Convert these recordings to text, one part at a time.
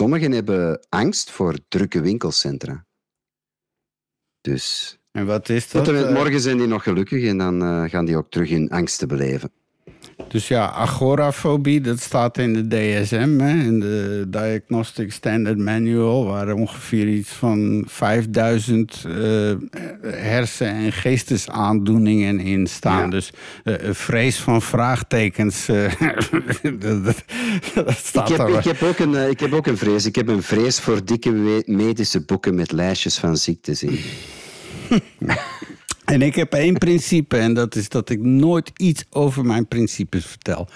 sommigen hebben angst voor drukke winkelcentra. Dus En wat is dat? tot en met morgen zijn die nog gelukkig en dan eh, gaan die ook terug hun angsten beleven. Dus ja, agorafobie, dat staat in de DSM, hè, in de Diagnostic Standard Manual, waar ongeveer iets van 5000 eh, hersen- en geestesaandoeningen in staan. Ja. Dus een vrees van vraagtekens, eh, dat, dat- dat staat Ik heb, ik, heb ook een, ik heb ook een vrees. Ik heb een vrees voor dikke medische boeken met lijstjes van ziektes in. En ik heb één principe, en dat is dat ik nooit iets over mijn principes vertel.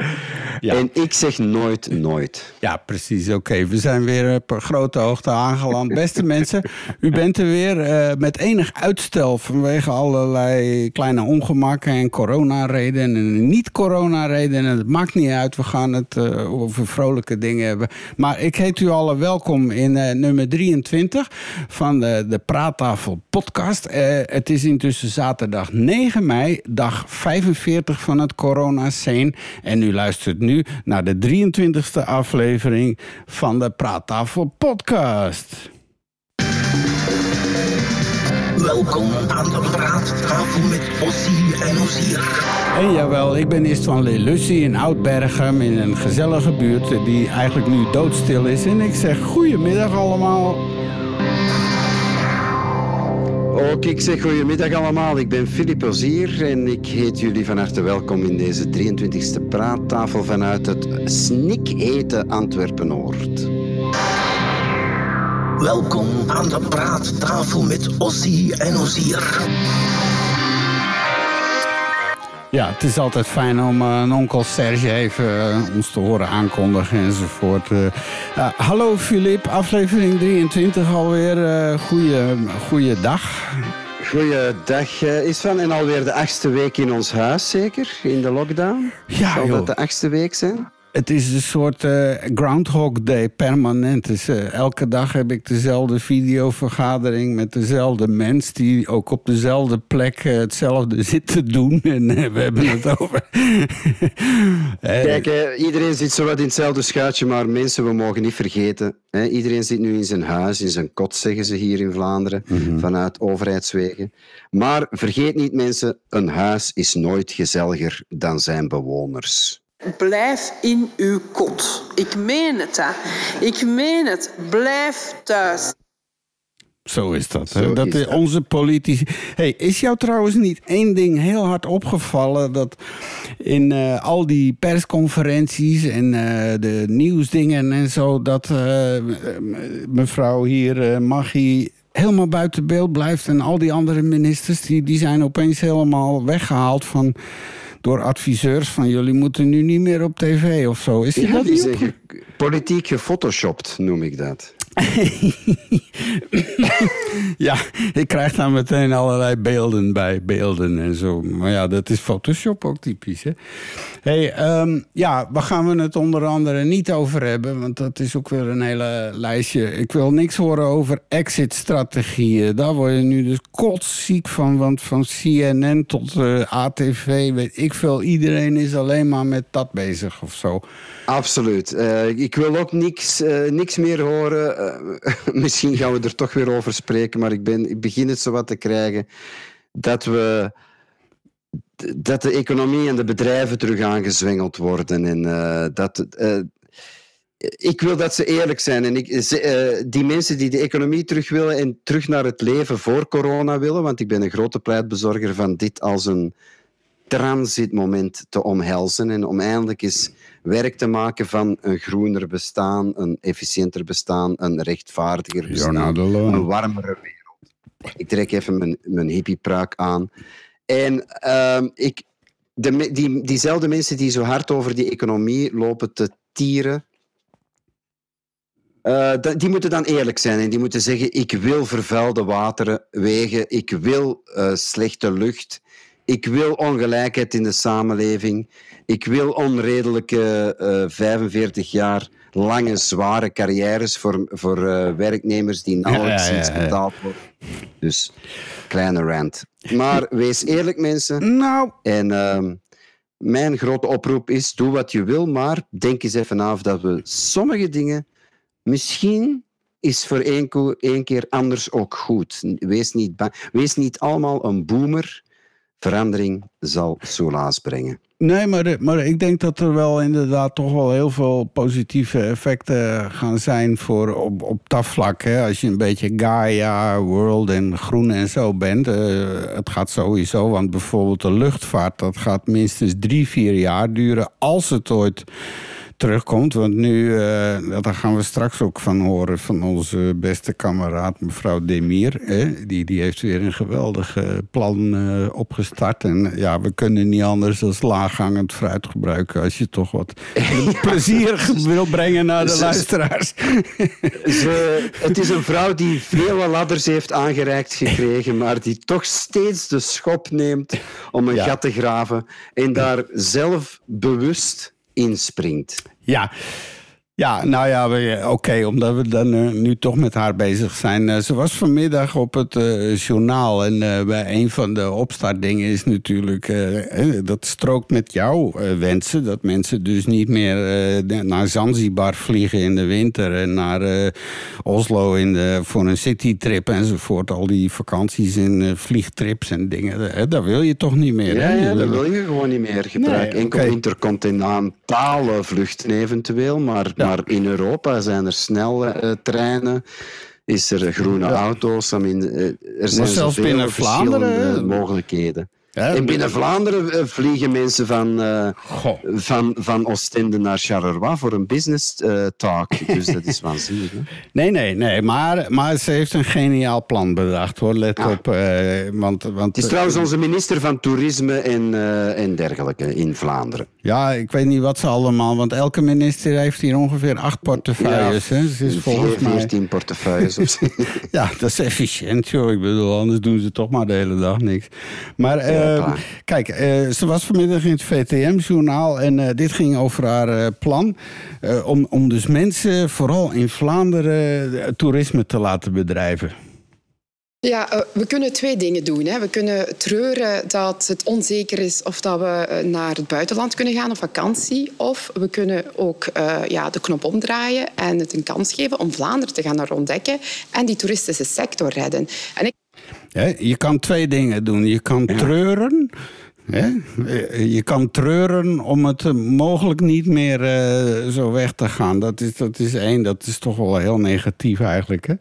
Ja. En ik zeg nooit, nooit. Ja, precies. Oké, we zijn weer op grote hoogte aangeland. Beste mensen, u bent er weer eh, met enig uitstel vanwege allerlei kleine ongemakken en coronaredenen en niet-coronaredenen. Het maakt niet uit, we gaan het eh, over vrolijke dingen hebben. Maar ik heet u allen welkom in eh, nummer 23 van de, de Praattafel podcast. Eh, het is intussen zaterdag 9 mei, dag 45 van het corona-scene. En u luistert nu naar de 23e aflevering van de Praattafel podcast. Welkom aan de praattafel met Ossie en Ozier. En jawel, ik ben Istvan Lelussi in Oud-Berghem in een gezellige buurt die eigenlijk nu doodstil is. En ik zeg goedemiddag allemaal. Ook ik zeg goedemiddag allemaal. Ik ben Filip Ozier en ik heet jullie van harte welkom in deze 23e praattafel vanuit het snikhete Antwerpen-Noord. Welkom aan de praattafel met Ossie en Ozier. Ja, het is altijd fijn om eh, een onkel Serge even eh, ons te horen aankondigen enzovoort. Eh, hallo Filip, aflevering 23 alweer. eh goeie, goeie dag. Goeiedag uh, Isvan en alweer de achtste week in ons huis zeker, in de lockdown. Ja, Zal joh. dat de achtste week zijn? Het is een soort eh, Groundhog Day permanent. Dus, eh, elke dag heb ik dezelfde videovergadering met dezelfde mens... die ook op dezelfde plek eh, hetzelfde zit te doen. En we hebben het over... Kijk, iedereen zit zo wat in hetzelfde schuitje, maar mensen, we mogen niet vergeten. Hè, iedereen zit nu in zijn huis, in zijn kot, zeggen ze hier in Vlaanderen, vanuit overheidswegen. Maar vergeet niet, mensen, een huis is nooit gezelliger dan zijn bewoners. Blijf in uw kot. Ik meen het, hè. Ik meen het. Blijf thuis. Zo is dat. hè. Zo dat is is dat. onze politici. Hey, is jou trouwens niet één ding heel hard opgevallen? Dat in eh, al die persconferenties en eh, de nieuwsdingen en zo. dat eh, mevrouw hier, Maggie. helemaal buiten beeld blijft. En al die andere ministers. die, die zijn opeens helemaal weggehaald van. Door adviseurs van jullie moeten nu niet meer op tv of zo. Is je Ja, dat die zeggen, politiek gefotoshopt, noem ik dat. Ja, ik krijg daar meteen allerlei beelden bij, beelden en zo. Maar ja, dat is Photoshop ook typisch, hè. hey, ehm, ja, waar gaan we het onder andere niet over hebben? Want dat is ook weer een hele lijstje. Ik wil niks horen over exit-strategieën. Daar word je nu dus kotsziek van. Want van CNN tot eh, ATV, weet ik veel... iedereen is alleen maar met dat bezig of zo. Absoluut. Eh, ik wil ook niks, eh, niks meer horen. Eh, misschien gaan we er toch weer over spreken, maar ik, ben, ik begin het zo wat te krijgen dat we dat de economie en de bedrijven terug aangezwengeld worden en eh, dat eh, ik wil dat ze eerlijk zijn. En ik, die mensen die de economie terug willen en terug naar het leven voor corona willen, want ik ben een grote pleitbezorger van dit als een transitmoment te omhelzen en om eindelijk eens werk te maken van een groener bestaan, een efficiënter bestaan, een rechtvaardiger bestaan, een warmere wereld. Ik trek even mijn, mijn hippiepraak aan. En ehm, ik, de, die, diezelfde mensen die zo hard over die economie lopen te tieren, eh, die moeten dan eerlijk zijn en die moeten zeggen: Ik wil vervuilde wateren, wegen, ik wil eh, slechte lucht, ik wil ongelijkheid in de samenleving, ik wil onredelijke eh, 45 jaar lange, zware carrières voor, voor eh, werknemers die nauwelijks ja, ja, iets betaald worden. Dus, kleine rant. Maar wees eerlijk, mensen. Nou, En ehm, mijn grote oproep is: doe wat je wil, maar denk eens even af dat we sommige dingen misschien is voor één, keer anders ook goed. Wees niet, bang. Wees niet allemaal een boomer. Verandering zal soelaas brengen. Nee, maar, maar ik denk dat er wel inderdaad toch wel heel veel positieve effecten gaan zijn voor op, op dat vlak. Hè. Als je een beetje Gaia, World en Groen en zo bent. eh, het gaat sowieso, want bijvoorbeeld de luchtvaart, dat gaat minstens drie, vier jaar duren als het ooit terugkomt. Want nu, eh, daar gaan we straks ook van horen van onze beste kameraad mevrouw Demir. Hè? Die, die heeft weer een geweldig eh, plan eh, opgestart. En ja, we kunnen niet anders dan laaghangend fruit gebruiken... als je toch wat plezier wil brengen naar de Ze- luisteraars. Ze, het is een vrouw die vele ladders heeft aangereikt gekregen, maar die toch steeds de schop neemt om een Ja. gat te graven en daar zelf bewust inspringt. Ja. Ja, nou ja, oké, omdat we dan eh, nu toch met haar bezig zijn. Eh, ze was vanmiddag op het eh, journaal en bij een van de opstartdingen is natuurlijk... dat strookt met jouw wensen, dat mensen dus niet meer naar Zanzibar vliegen in de winter... en naar Oslo in de, voor een citytrip enzovoort. Al die vakanties en vliegtrips en dingen, dat wil je toch niet meer? Ja, hè? ja, dat wil- je gewoon niet meer. Gebruik Nee, enkel oké. intercontinentale vluchten eventueel, maar, Ja. Maar in Europa zijn er snelle eh, treinen. Is er groene auto's? I mean, eh, er zijn zelfs binnen Vlaanderen, verschillende eh, mogelijkheden. Ja, en binnen Vlaanderen eh, vliegen mensen van, Goh. van, van Oostende naar Charleroi voor een business eh, talk. Dus dat is waanzinnig. Hè? Nee, nee, nee. Maar, maar ze heeft een geniaal plan bedacht, hoor. Let Ah. op. want, want, Het is trouwens onze minister van Toerisme en, en dergelijke in Vlaanderen. Ja, ik weet niet wat ze allemaal... Want elke minister heeft hier ongeveer acht portefeuilles. hè. Ze is volgens mij... 14 portefeuilles of zo. Ja, dat is efficiënt, joh. Ik bedoel, anders doen ze toch maar de hele dag niks. Maar eh, klaar. kijk, eh, ze was vanmiddag in het VTM-journaal... en eh, dit ging over haar eh, plan... eh, om, om dus mensen, vooral in Vlaanderen... toerisme te laten bedrijven. Ja, we kunnen twee dingen doen. Hè. We kunnen treuren dat het onzeker is of dat we naar het buitenland kunnen gaan op vakantie. Of we kunnen ook eh, ja, de knop omdraaien en het een kans geven om Vlaanderen te gaan ontdekken en die toeristische sector redden. En ik Je kan twee dingen doen. Je kan treuren. Hè? Je kan treuren om het mogelijk niet meer eh, zo weg te gaan. Dat is, dat is één. Dat is toch wel heel negatief eigenlijk. Hè?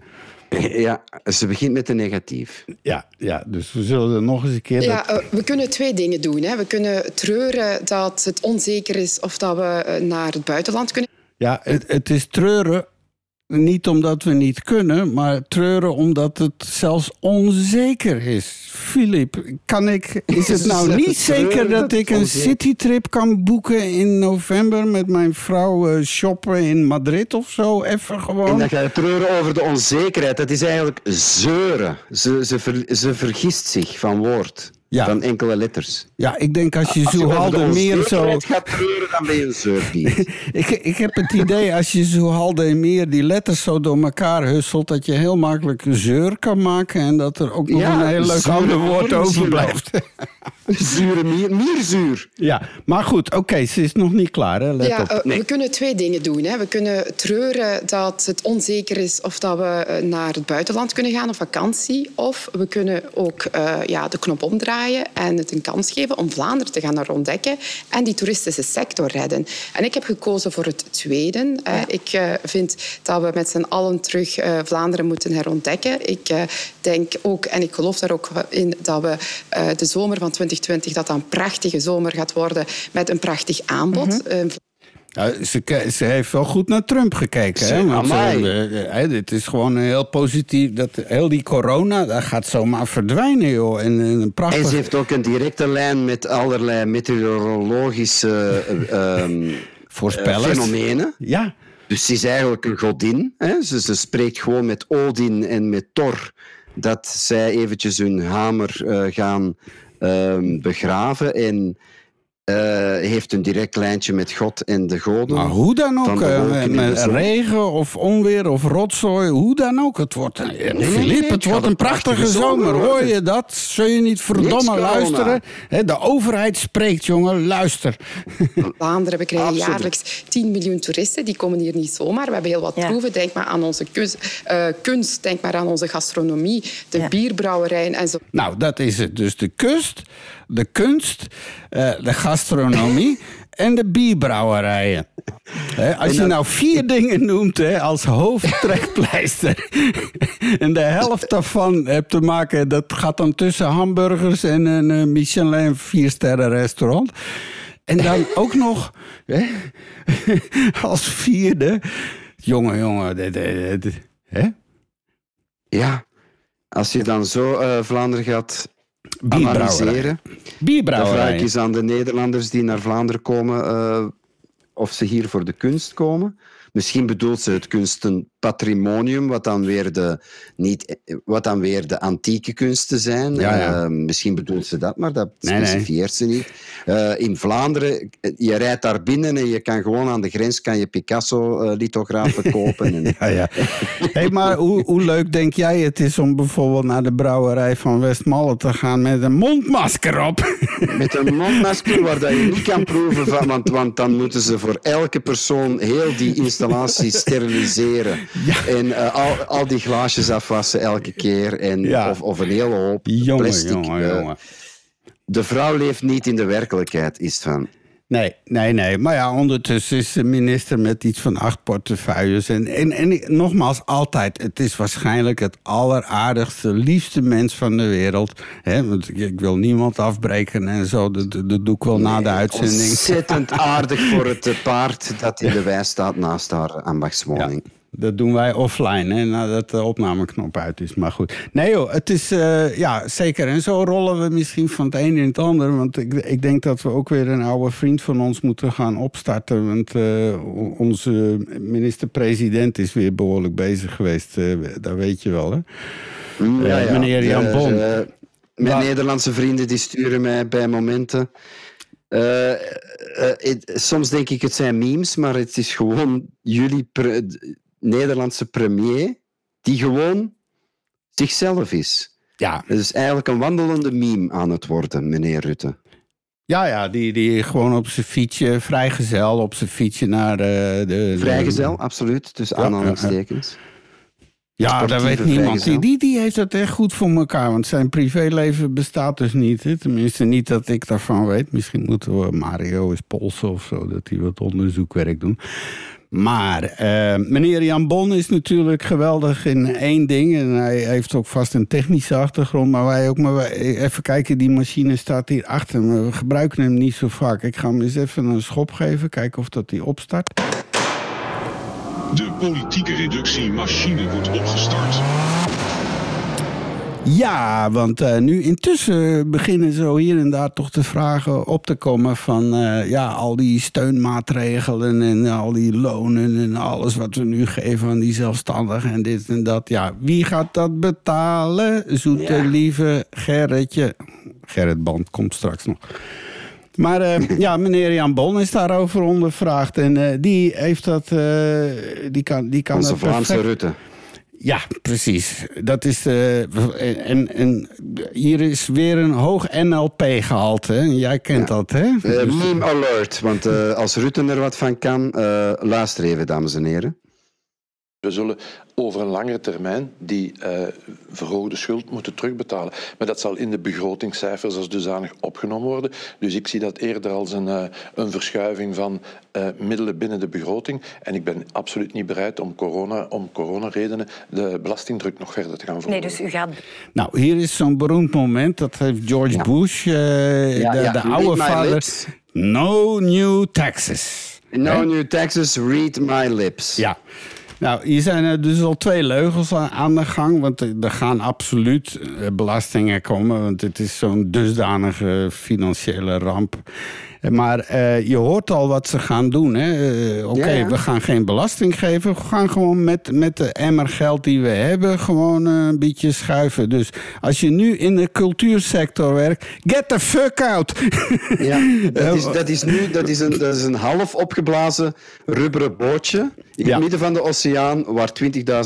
Ja, ze begint met een negatief. Ja, ja, dus we zullen er nog eens een keer... Ja, dat- eh, we kunnen twee dingen doen. Hè. We kunnen treuren dat het onzeker is of dat we eh, naar het buitenland kunnen ja het, het is treuren. Niet omdat we niet kunnen, maar treuren omdat het zelfs onzeker is. Filip, kan ik, is het nou niet zeker dat dat ik een citytrip kan boeken in november met mijn vrouw eh, shoppen in Madrid of zo? Even En gewoon. dan ga je treuren over de onzekerheid. Dat is eigenlijk zeuren. Ze, ze, ver- ze vergist zich van woord. Ja. Van enkele letters. Ja, ik denk als je Als je zo over de meer zo. gaat treuren, dan ben je een zeurpiet. Ik, ik heb het idee, als je zo halde en meer die letters zo door elkaar husselt, dat je heel makkelijk een zeur kan maken en dat er ook nog Ja, een heel leuk ander woord overblijft. Zure mier, mierzuur. Ja, maar goed, oké, ze is nog niet klaar, hè? Let ja, op. eh, Nee. we kunnen twee dingen doen. Hè. We kunnen treuren dat het onzeker is of dat we eh, naar het buitenland kunnen gaan op vakantie. Of we kunnen ook eh, ja, de knop omdraaien en het een kans geven om Vlaanderen te gaan ontdekken en die toeristische sector redden. En ik heb gekozen voor het tweede. hè. Ik eh, vind dat we met z'n allen terug eh, Vlaanderen moeten herontdekken. Ik eh, denk ook, en ik geloof daar ook in, dat we eh, de zomer van 2020 dat dat een prachtige zomer gaat worden met een prachtig aanbod. Eh, Ze, heeft wel goed naar Trump gekeken. Hè? Want eh, eh, dit is gewoon heel positief. Dat, heel die corona, dat gaat zomaar verdwijnen, joh. En, en een En prachtig... ze heeft ook een directe lijn met allerlei meteorologische eh, ehm, Voorspellers. fenomenen. Ja, Dus ze is eigenlijk een godin. Hè? Ze, ze spreekt gewoon met Odin en met Thor dat zij eventjes hun hamer eh, gaan ehm, begraven. En eh, heeft een direct lijntje met God en de goden. Maar hoe dan ook, eh, met regen of onweer of rotzooi, hoe dan ook. Het wordt, een- nee, nee, Filip, het wordt een prachtige prachtige zomer. zomer Hoor je dat? Zul je niet verdomme luisteren? Hè, de overheid spreekt, jongen. Luister. Vlaanderen, we krijgen Absoluut. jaarlijks 10 miljoen toeristen. Die komen hier niet zomaar. We hebben heel wat Ja. proeven. Denk maar aan onze kunst, eh, kunst, denk maar aan onze gastronomie, de Ja. bierbrouwerijen en zo. Nou, dat is het. Dus de kust, de kunst, eh, de gastronomie en de bierbrouwerijen. Hè, als je nou vier dingen noemt als hoofdtrekpleister... en de helft daarvan hebt te maken... dat gaat dan tussen hamburgers en een eh, Michelin viersterren restaurant... En dan ook nog als vierde... Jongen, jongen, dit, dit, dit, hè? Ja, als je dan zo eh, Vlaanderen gaat Bierbrouwerij. analyseren, dan vraag Bierbrouwerij. ik eens aan de Nederlanders die naar Vlaanderen komen eh, of ze hier voor de kunst komen. Misschien bedoelt ze het kunstenpatrimonium, wat dan weer de, niet, wat dan weer de antieke kunsten zijn. Ja, ja. Eh, misschien bedoelt ze dat, maar dat Nee, nee. specifieert ze niet. Eh, in Vlaanderen, je rijdt daar binnen en je kan gewoon aan de grens kan je Picasso-lithografen kopen. En, Ja, ja. Hey, maar hoe, hoe leuk denk jij het is om bijvoorbeeld naar de brouwerij van Westmalle te gaan met een mondmasker op? Met een mondmasker waar dat je niet kan proeven van, want, want dan moeten ze voor elke persoon heel die installatie steriliseren. En eh, al, al die glaasjes afwassen elke keer. En, Ja. of, of een hele hoop Jongen, plastic. jongen, eh, jongen. de vrouw leeft niet in de werkelijkheid, is het van. Nee, nee, nee. Maar ja, ondertussen is de minister met iets van acht portefeuilles. En, en, en nogmaals, altijd, het is waarschijnlijk het alleraardigste, liefste mens van de wereld. Hè, want ik, wil niemand afbreken en zo. Dat, dat doe ik wel na de uitzending. Ontzettend aardig voor het paard dat in de wei staat naast haar ambachtswoning. Dat doen wij offline, hè, nadat de opnameknop uit is. Maar goed. Nee joh, het is eh, ja, zeker. En zo rollen we misschien van het een in het ander. Want ik, ik denk dat we ook weer een oude vriend van ons moeten gaan opstarten. Want eh, onze minister-president is weer behoorlijk bezig geweest. eh, dat weet je wel, hè? Mm, Eh, meneer Jan Bon. mijn? Nederlandse vrienden die sturen mij bij momenten. soms denk ik het zijn memes, maar het is gewoon jullie Nederlandse premier die gewoon zichzelf is. Ja, Het is eigenlijk een wandelende meme aan het worden, meneer Rutte. ja, ja die, die gewoon op zijn fietsje, vrijgezel, op zijn fietsje naar eh, de... de Vrijgezel, absoluut, tussen Ja, aanhalingstekens. Ja, dat Sportieve weet niemand. Die, die, die heeft het echt goed voor elkaar. Want zijn privéleven bestaat dus niet. Hè? Tenminste, niet dat ik daarvan weet. Misschien moeten we Mario eens polsen of zo. Dat hij wat onderzoekwerk doet. Maar eh, meneer Jan Bon is natuurlijk geweldig in één ding. En hij heeft ook vast een technische achtergrond. Maar wij ook. Maar even kijken, die machine staat hier achter me. We gebruiken hem niet zo vaak. Ik ga hem eens even een schop geven. Kijken of dat hij opstart. De politieke reductiemachine wordt opgestart. Ja, want eh, nu intussen beginnen zo hier en daar toch de vragen op te komen van eh, ja, al die steunmaatregelen en al die lonen en alles wat we nu geven aan die zelfstandigen en dit en dat. Ja, wie gaat dat betalen? Zoete lieve Gerritje. Gerrit Band komt straks nog. Maar eh, ja, meneer Jan Bon is daarover ondervraagd. En die heeft dat. eh, die kan, die kan Onze dat Vlaamse Rutte. Ja, precies. Dat is de, en, en hier is weer een hoog NLP-gehalte. Jij kent dat, hè? Eh, meme alert, want eh, als Rutte er wat van kan, eh, luister even, dames en heren. We zullen over een langere termijn die eh, verhoogde schuld moeten terugbetalen. Maar dat zal in de begrotingscijfers als dusdanig opgenomen worden. Dus ik zie dat eerder als een, eh, een verschuiving van eh, middelen binnen de begroting. En ik ben absoluut niet bereid om, corona, om coronaredenen de belastingdruk nog verder te gaan Nee, verhogen. dus u gaat Nou, hier is zo'n beroemd moment. Dat heeft George Ja. Bush, eh, Ja, de, ja, de oude vader. No new taxes. No new taxes, read my lips. Ja. Nou, hier zijn er dus al twee leugels aan- de gang. Want er er gaan absoluut eh, belastingen komen. Want het is zo'n dusdanige financiële ramp. Maar eh, je hoort al wat ze gaan doen. hè. Eh, Oké, Ja, ja. we gaan geen belasting geven. We gaan gewoon met, met de emmer geld die we hebben... gewoon eh, een beetje schuiven. Dus als je nu in de cultuursector werkt... Get the fuck out! Ja, dat is, dat is nu dat is een, dat is een half opgeblazen rubberen bootje in Ja. het midden van de oceaan waar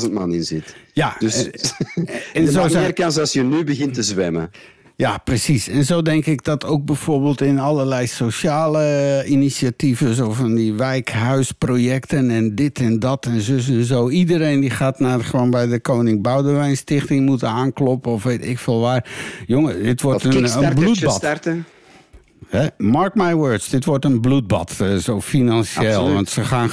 20.000 man in zit. ja, Dus en en zo meer kans als je nu begint te zwemmen. Ja, precies. En zo denk ik dat ook bijvoorbeeld in allerlei sociale initiatieven, zo van die wijkhuisprojecten en dit en dat en zus en zo. Iedereen die gaat naar gewoon bij de Koning Boudewijn Stichting moeten aankloppen of weet ik veel waar. Jongen, dit wordt een, een bloedbad. starten. Hè? Mark my words, dit wordt een bloedbad, eh, zo financieel. Absoluut. Want ze gaan,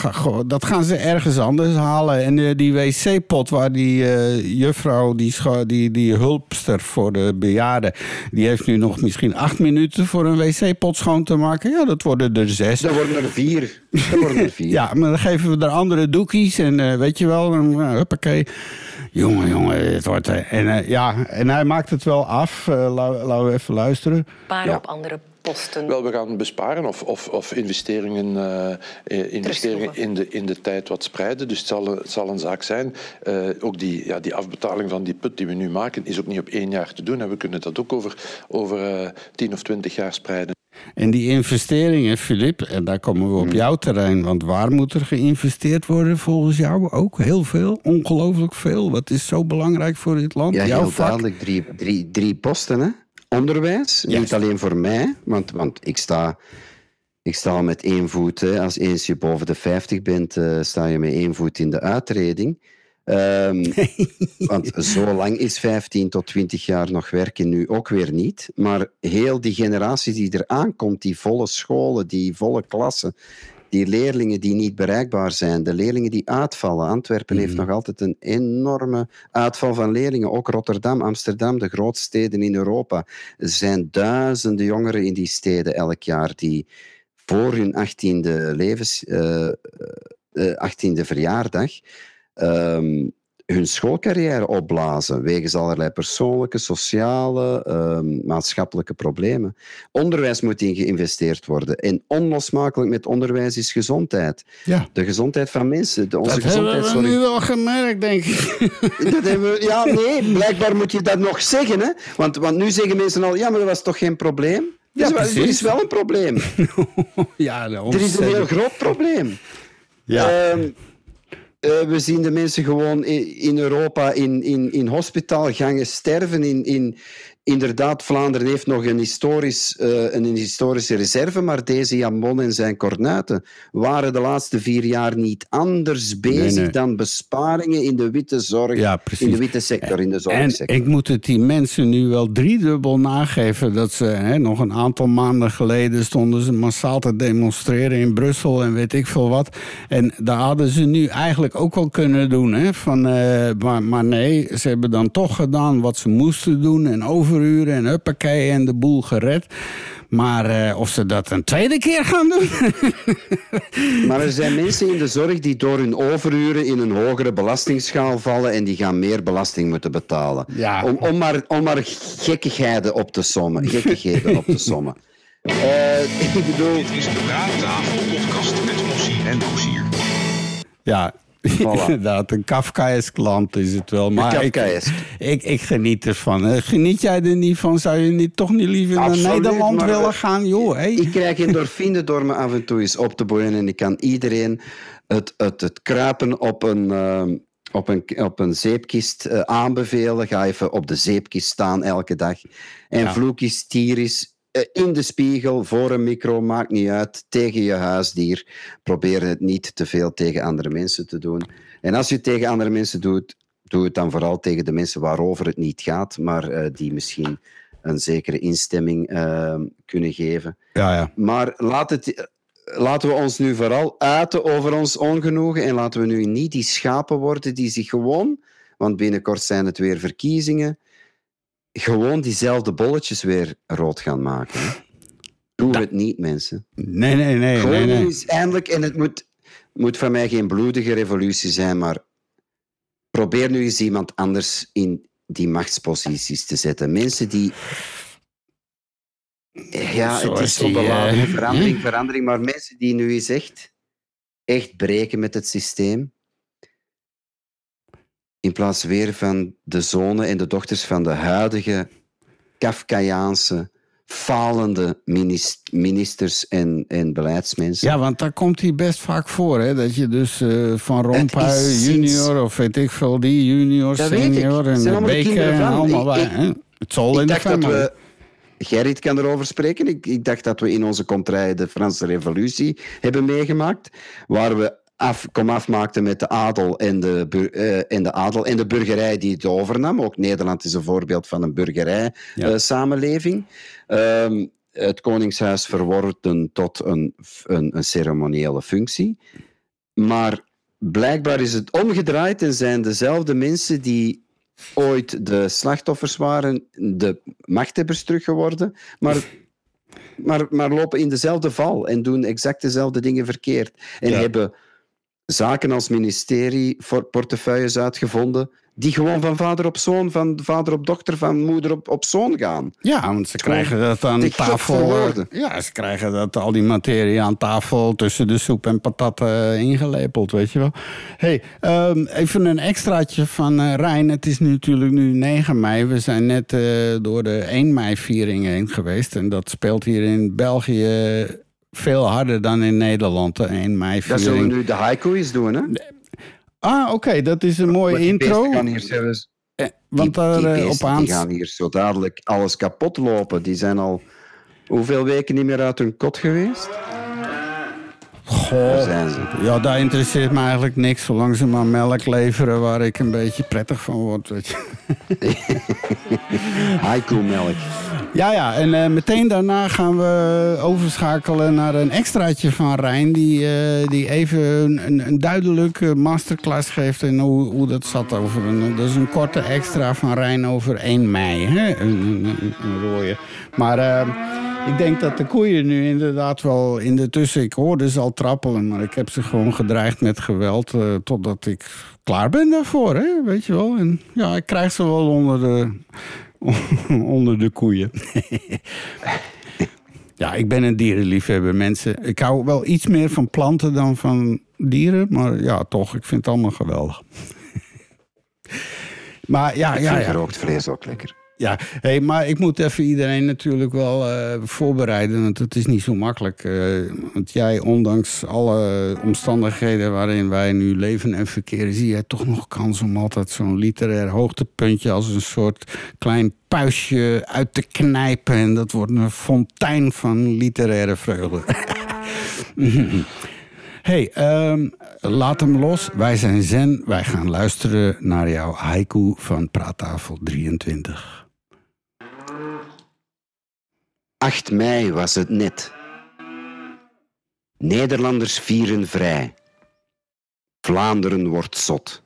dat gaan ze ergens anders halen. En eh, die wc-pot waar die eh, juffrouw, die, die, die hulpster voor de bejaarden... die heeft nu nog misschien acht minuten voor een wc-pot schoon te maken. Ja, dat worden er zes. Er worden er vier. Er worden er vier. Ja, maar dan geven we er andere doekies en eh, weet je wel, en, uh, huppakee. Jongen, jongen, het wordt... en, ja, en hij maakt het wel af. Eh, la- laten we even luisteren. Sparen op andere posten. Wel, we gaan besparen of, of, of investeringen, investeringen in, de, in de tijd wat spreiden. Dus het zal, het zal een zaak zijn. Eh, ook die, ja, die afbetaling van die put die we nu maken is ook niet op één jaar te doen. En we kunnen dat ook over, over eh, tien of twintig jaar spreiden. En die investeringen, Filip, en daar komen we op Hmm. jouw terrein. Want waar moet er geïnvesteerd worden volgens jou? Ook heel veel, ongelooflijk veel. Wat is zo belangrijk voor dit land? Ja, jouw heel vak? duidelijk. Drie, drie, drie posten. Hè? Onderwijs, Juist. niet alleen voor mij, want, want ik, sta, ik sta met één voet. Hè. Als eens je boven de 50 bent, eh, sta je met één voet in de uitreding. Ehm, want zo lang is 15 tot 20 jaar nog werken nu ook weer niet. Maar heel die generatie die er aankomt, die volle scholen, die volle klassen, die leerlingen die niet bereikbaar zijn, de leerlingen die uitvallen. Antwerpen heeft nog altijd een enorme uitval van leerlingen. Ook Rotterdam, Amsterdam, de grootste steden in Europa. Er zijn duizenden jongeren in die steden elk jaar die voor hun 18e, levens, eh, eh, 18e verjaardag ehm, hun schoolcarrière opblazen, wegens allerlei persoonlijke, sociale, ehm, maatschappelijke problemen. Onderwijs moet in geïnvesteerd worden. En onlosmakelijk met onderwijs is gezondheid. Ja. De gezondheid van mensen, de, onze Dat hebben we gezondheidszorg. nu wel gemerkt, denk ik. Dat hebben we, ja, nee, blijkbaar moet je dat nog zeggen. Hè? Want, want nu zeggen mensen al, ja, maar dat was toch geen probleem? Ja, Dus wel- er precies. is wel een probleem. ja, Er is een heel groot probleem. Ja. Ehm, eh, we zien de mensen gewoon in, Europa in, in, in sterven. In, in, inderdaad, Vlaanderen heeft nog een, historisch, eh, een historische reserve, maar deze Jan Bon en zijn kornuiten waren de laatste vier jaar niet anders bezig nee. dan besparingen in de witte zorg, Ja, in de witte sector, in de En zorgsector. ik moet het die mensen nu wel driedubbel nageven. Dat ze hè, nog een aantal maanden geleden stonden ze massaal te demonstreren in Brussel en weet ik veel wat. En daar hadden ze nu eigenlijk ook wel kunnen doen. Hè, van, eh, maar, maar nee, ze hebben dan toch gedaan wat ze moesten doen. En overuren en huppakee en de boel gered. Maar eh, of ze dat een tweede keer gaan doen? Maar er zijn mensen in de zorg die door hun overuren in een hogere belastingsschaal vallen en die gaan meer belasting moeten betalen. Ja. Om, om, maar, om maar gekkigheden op te sommen. Gekkigheden op te sommen. Eh, ik bedoel, Dit is de Praattafel podcast met Ossie en. Ja, inderdaad. Een Kafkaesk land is het wel. Maar ik, ik, ik geniet ervan. Eh, Geniet jij er niet van? Zou je niet, toch niet liever Absoluut, naar Nederland willen eh, gaan? Joh, hey. ik krijg endorfine door me af en toe eens op te boeien en ik kan iedereen het, het, het kruipen op een... ehm, op een, op een zeepkist eh, aanbevelen. Ga even op de zeepkist staan elke dag. En Ja. vloek eh, in de spiegel, voor een micro, maakt niet uit, tegen je huisdier. Probeer het niet te veel tegen andere mensen te doen. En als je het tegen andere mensen doet, doe het dan vooral tegen de mensen waarover het niet gaat, maar eh, die misschien een zekere instemming eh, kunnen geven. Ja, ja. Maar laat het, laten we ons nu vooral uiten over ons ongenoegen en laten we nu niet die schapen worden die zich gewoon, want binnenkort zijn het weer verkiezingen, gewoon diezelfde bolletjes weer rood gaan maken. hè. Doe het niet, mensen. Nee, nee, nee. Gewoon nee, nee. eindelijk, en het moet, moet van mij geen bloedige revolutie zijn, maar probeer nu eens iemand anders in die machtsposities te zetten. Mensen die Ja, het is zo beladen. eh, verandering, verandering. Maar mensen die nu eens echt, echt breken met het systeem. In plaats weer van de zonen en de dochters van de huidige Kafkaiaanse, falende minis- ministers en, en beleidsmensen. Ja, want daar komt hij best vaak voor, hè? Dat je dus eh, Van Rompuy sinds- junior of weet ik veel, die junior, Dat senior en de en allemaal Ik-? Het zal in Ik de dacht dat family. we. Gerrit kan erover spreken. Ik, ik dacht dat we in onze contraille de Franse Revolutie hebben meegemaakt. Waar we af, kom afmaakten met de adel en de, eh, en de adel en de burgerij die het overnam. Ook Nederland is een voorbeeld van een burgerij-samenleving. Ehm, het Koningshuis verworden tot een, een, een ceremoniële functie. Maar blijkbaar is het omgedraaid en zijn dezelfde mensen die ooit de slachtoffers waren, de machthebbers terug geworden, maar, maar, maar lopen in dezelfde val en doen exact dezelfde dingen verkeerd. En Ja. hebben zaken als ministerie voor portefeuilles uitgevonden die gewoon van vader op zoon, van vader op dochter, van moeder op, op zoon gaan. Ja, want ze krijgen dat aan tafel. eh. Ja, ze krijgen dat al die materie aan tafel tussen de soep en patat eh, ingelepeld, weet je wel. hey, ehm, even een extraatje van eh, Rijn. Het is natuurlijk nu 9 mei. We zijn net door de 1 mei-viering heen geweest. En dat speelt hier in België veel harder dan in Nederland, de 1 Dat zullen we nu de haiku eens doen, hè? Ah, oké, dat is een mooie intro. gaan hier zelfs- Eh, Want die, daar die eh, beesten op die aan... gaan hier zo dadelijk alles kapot lopen. Die zijn al hoeveel weken niet meer uit hun kot geweest? Daar zijn ze. Ja, daar interesseert me eigenlijk niks, zolang ze maar melk leveren waar ik een beetje prettig van word. Weet je. Haiku-melk. Ja, ja, en eh, meteen daarna gaan we overschakelen naar een extraatje van Rijn, die, eh, die even een, een, duidelijke masterclass geeft en hoe, hoe dat zat over een. Dat is een korte extra van Rijn over 1 mei, hè? Een, rode. Maar. eh, ik denk dat de koeien nu inderdaad wel in de tussen... Ik hoorde ze al trappelen, maar ik heb ze gewoon gedreigd met geweld... totdat ik klaar ben daarvoor, hè? weet je wel. En ja, ik krijg ze wel onder de, onder de koeien. ja, ik ben een dierenliefhebber, mensen. Ik hou wel iets meer van planten dan van dieren... maar ja, toch, ik vind het allemaal geweldig. maar ja, ja, vind ja. gerookt vlees ook lekker. Ja, hey, maar ik moet even iedereen natuurlijk wel eh, voorbereiden, want het is niet zo makkelijk. eh, want jij, ondanks alle omstandigheden waarin wij nu leven en verkeren, zie jij toch nog kans om altijd zo'n literair hoogtepuntje als een soort klein puistje uit te knijpen. En dat wordt een fontein van literaire vreugde. hey, ehm, laat hem los. Wij zijn zen. Wij gaan luisteren naar jouw haiku van Praattafel 23. 8 mei was het net. Nederlanders vieren vrij. Vlaanderen wordt zot.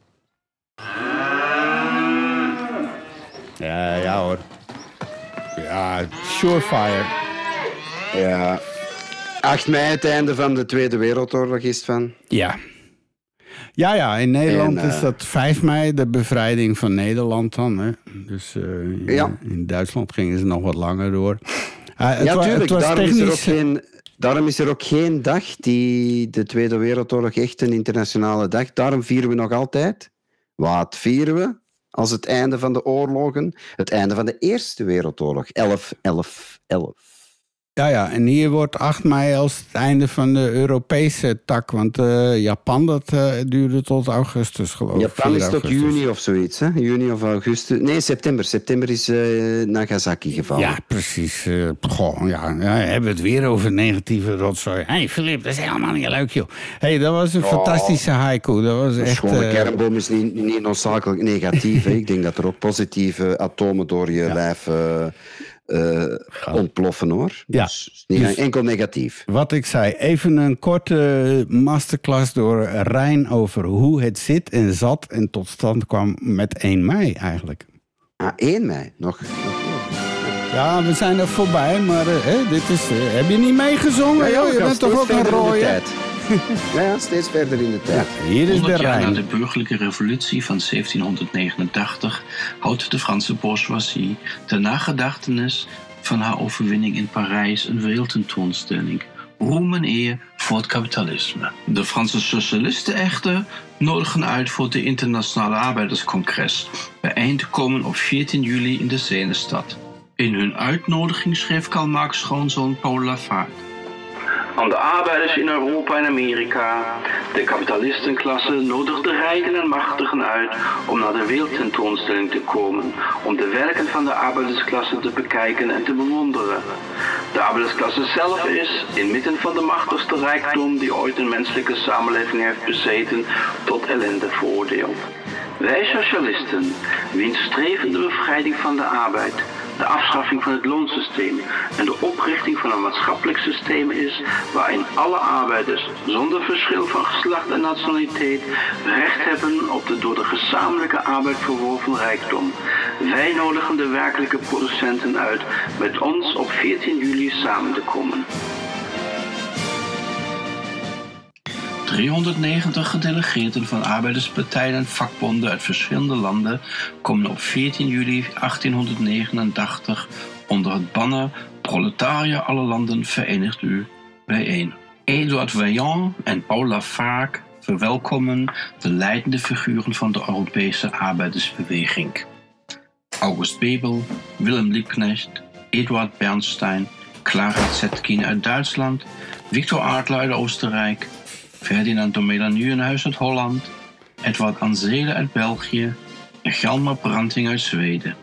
Ja, ja hoor. Ja, surefire. Ja. 8 mei, het einde van de Tweede Wereldoorlog is het van. Ja. Ja, ja, in Nederland En, eh, is dat 5 mei, de bevrijding van Nederland dan. Hè? Dus eh, in, Ja. in Duitsland gingen ze nog wat langer door. Ah, het ja, wa- tuurlijk. Het was Daarom is, er ook geen, daarom is er ook geen dag die de Tweede Wereldoorlog echt een internationale dag. Daarom vieren we nog altijd. Wat vieren we als het einde van de oorlogen? Het einde van de Eerste Wereldoorlog. 11, 11, 11. Ja, ja, en hier wordt 8 mei als het einde van de Europese tak. Want eh, Japan, dat eh, duurde tot augustus, geloof ik. Japan 4 is tot juni of zoiets, hè? Juni of augustus. Nee, september. September is eh, Nagasaki gevallen. Ja, precies. goh, ja, ja, hebben we het weer over negatieve rotzooi. Hé, hey, Filip, dat is helemaal niet leuk, joh. hey, dat was een fantastische haiku. Dat was Een echt... schone eh, kernbom is niet, niet noodzakelijk negatief. Ik denk dat er ook positieve atomen door je lijf eh, ontploffen, hoor. Ja. Dus is niet Dus- enkel negatief. Wat ik zei, even een korte masterclass door Rijn over hoe het zit en zat en tot stand kwam met 1 mei eigenlijk. Ah, 1 mei nog. Ja, we zijn er voorbij, maar eh, hè, dit is, eh, heb je niet meegezongen? Ja, joh? je bent toch ook een verder de. Ja, steeds verder in de tijd. Hier is de 100 jaar na de burgerlijke revolutie van 1789 houdt de Franse bourgeoisie ter nagedachtenis van haar overwinning in Parijs een wereldtentoonstelling. Roem en eer voor het kapitalisme. De Franse socialisten echter nodigen uit voor het Internationale Arbeiderscongres, bijeen komen op 14 juli in de Zenestad. In hun uitnodiging schreef Karl Marx schoonzoon Paul Lafargue. Aan de arbeiders in Europa en Amerika, de kapitalistenklasse nodigt de rijken en machtigen uit om naar de wereldtentoonstelling te komen, om de werken van de arbeidersklasse te bekijken en te bewonderen. De arbeidersklasse zelf is, inmitten van de machtigste rijkdom die ooit een menselijke samenleving heeft bezeten, tot ellende veroordeeld. Wij socialisten, wiens streven de bevrijding van de arbeid, de afschaffing van het loonsysteem en de oprichting van een maatschappelijk systeem is waarin alle arbeiders zonder verschil van geslacht en nationaliteit recht hebben op de door de gezamenlijke arbeid verworven rijkdom. Wij nodigen de werkelijke producenten uit met ons op 14 juli samen te komen. 390 gedelegeerden van arbeiderspartijen en vakbonden uit verschillende landen komen op 14 juli 1889 onder het banner Proletariër alle landen verenigt u bijeen. Eduard Vaillant en Paul Lafargue verwelkomen de leidende figuren van de Europese arbeidersbeweging. August Bebel, Willem Liebknecht, Eduard Bernstein, Clara Zetkin uit Duitsland, Victor Adler uit Oostenrijk, Ferdinand Domela Nieuwenhuis uit Holland, Edward Anzele uit België en Hjalmar Branting uit Zweden.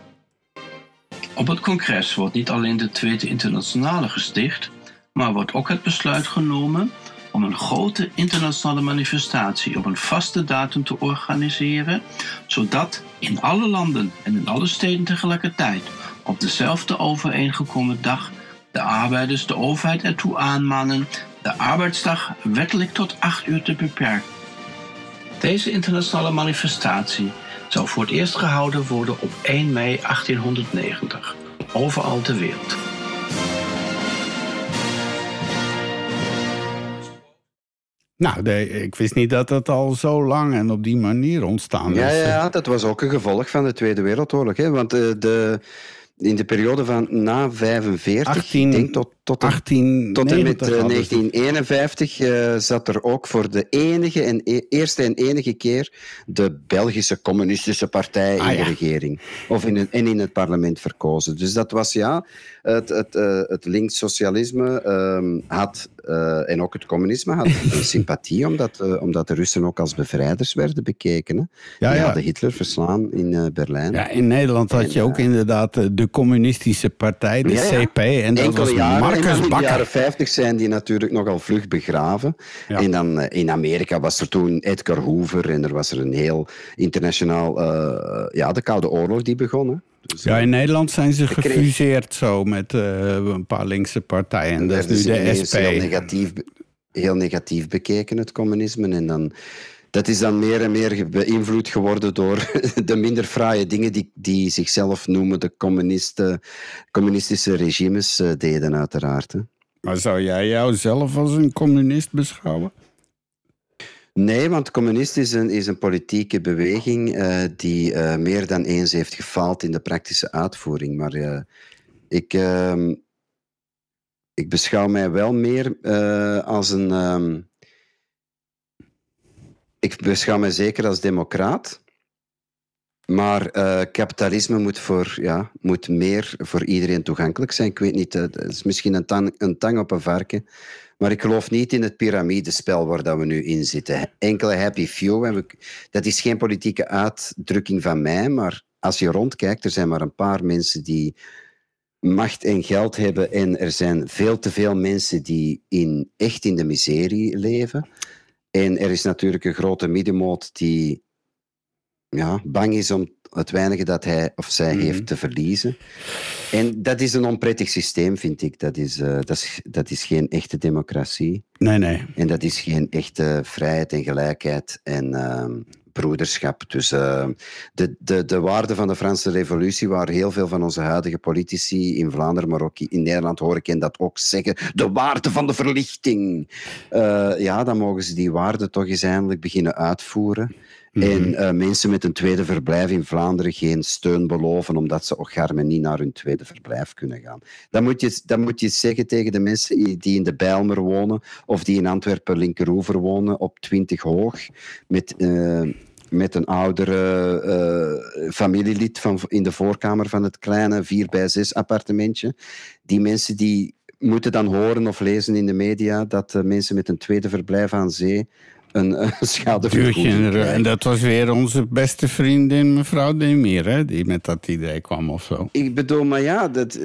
Op het congres wordt niet alleen de Tweede Internationale gesticht, maar wordt ook het besluit genomen om een grote internationale manifestatie op een vaste datum te organiseren, zodat in alle landen en in alle steden tegelijkertijd op dezelfde overeengekomen dag de arbeiders de overheid ertoe aanmanen de arbeidsdag wettelijk tot 8 uur te beperken. Deze internationale manifestatie zou voor het eerst gehouden worden op 1 mei 1890, overal ter wereld. Nou, de, ik wist niet dat het al zo lang en op die manier ontstaan is. Ja, ja, dat was ook een gevolg van de Tweede Wereldoorlog. Hè? Want de, de, in de periode van na 45, 18, ik denk tot, tot, 18, tot en met 1951, uh, zat er ook voor de enige en e eerste en enige keer de Belgische Communistische Partij Ah, in de regering. Of in het, en in het parlement verkozen. Dus dat was ja, het, het, uh, het links-socialisme um, had, uh, en ook het communisme had een sympathie, omdat, omdat de Russen ook als bevrijders werden bekeken. Hè. Ja, Die ja. hadden Hitler verslaan in Berlijn. Ja, in Nederland had je ook inderdaad de communistische partij, de Ja. CP. En dat Enkele was jaren, Marcus dan in de Bakker. jaren 50 zijn die natuurlijk nogal vlug begraven. En dan eh, in Amerika was er toen Edgar Hoover en er was er een heel internationaal... eh, ja, de Koude Oorlog die begon. Dus, Ja, in Nederland zijn ze kreeg- gefuseerd zo met eh, een paar linkse partijen. En dat is nu ze de SP. Heel negatief, heel negatief bekeken, het communisme. En dan, dat is dan meer en meer beïnvloed geworden door de minder fraaie dingen die, die zichzelf noemen de communisten, communistische regimes eh, deden, uiteraard. Hè. Maar zou jij jouzelf als een communist beschouwen? Nee, want communist is een, politieke beweging eh, die eh, meer dan eens heeft gefaald in de praktische uitvoering. Maar eh, ik, ehm, ik beschouw mij wel meer als een. ehm, ik beschouw mij zeker als democraat. Maar kapitalisme moet, voor, ja, moet meer voor iedereen toegankelijk zijn. Ik weet niet, het is misschien een tang, een tang op een varken. Maar ik geloof niet in het piramidespel waar dat we nu in zitten. Enkele happy few. En we, dat is geen politieke uitdrukking van mij, maar als je rondkijkt, er zijn maar een paar mensen die macht en geld hebben en er zijn veel te veel mensen die in, echt in de miserie leven. En er is natuurlijk een grote middenmoot die ja, bang is om het weinige dat hij of zij Mhm. heeft te verliezen. En dat is een onprettig systeem, vind ik. Dat is, eh, dat is, dat is geen echte democratie. Nee, nee. En dat is geen echte vrijheid en gelijkheid en ehm, broederschap. Dus eh, de, de, de waarden van de Franse revolutie, waar heel veel van onze huidige politici in Vlaanderen, maar ook in Nederland hoor ik hen dat ook zeggen, de waarde van de verlichting. Eh, ja, dan mogen ze die waarden toch eens eindelijk beginnen uitvoeren. En eh, mensen met een tweede verblijf in Vlaanderen geen steun beloven omdat ze Ocharme niet naar hun tweede verblijf kunnen gaan. Dan moet je, dan moet je zeggen tegen de mensen die in de Bijlmer wonen of die in Antwerpen Linkeroever wonen op 20 hoog met... eh, met een oudere eh, familielid van, in de voorkamer van het kleine 4 bij 6 appartementje. Die mensen die moeten dan horen of lezen in de media dat mensen met een tweede verblijf aan zee een uh, schadevergoeding. En dat was weer onze beste vriendin, mevrouw Demir, hè, die met dat idee kwam of zo. Ik bedoel, maar ja, dat,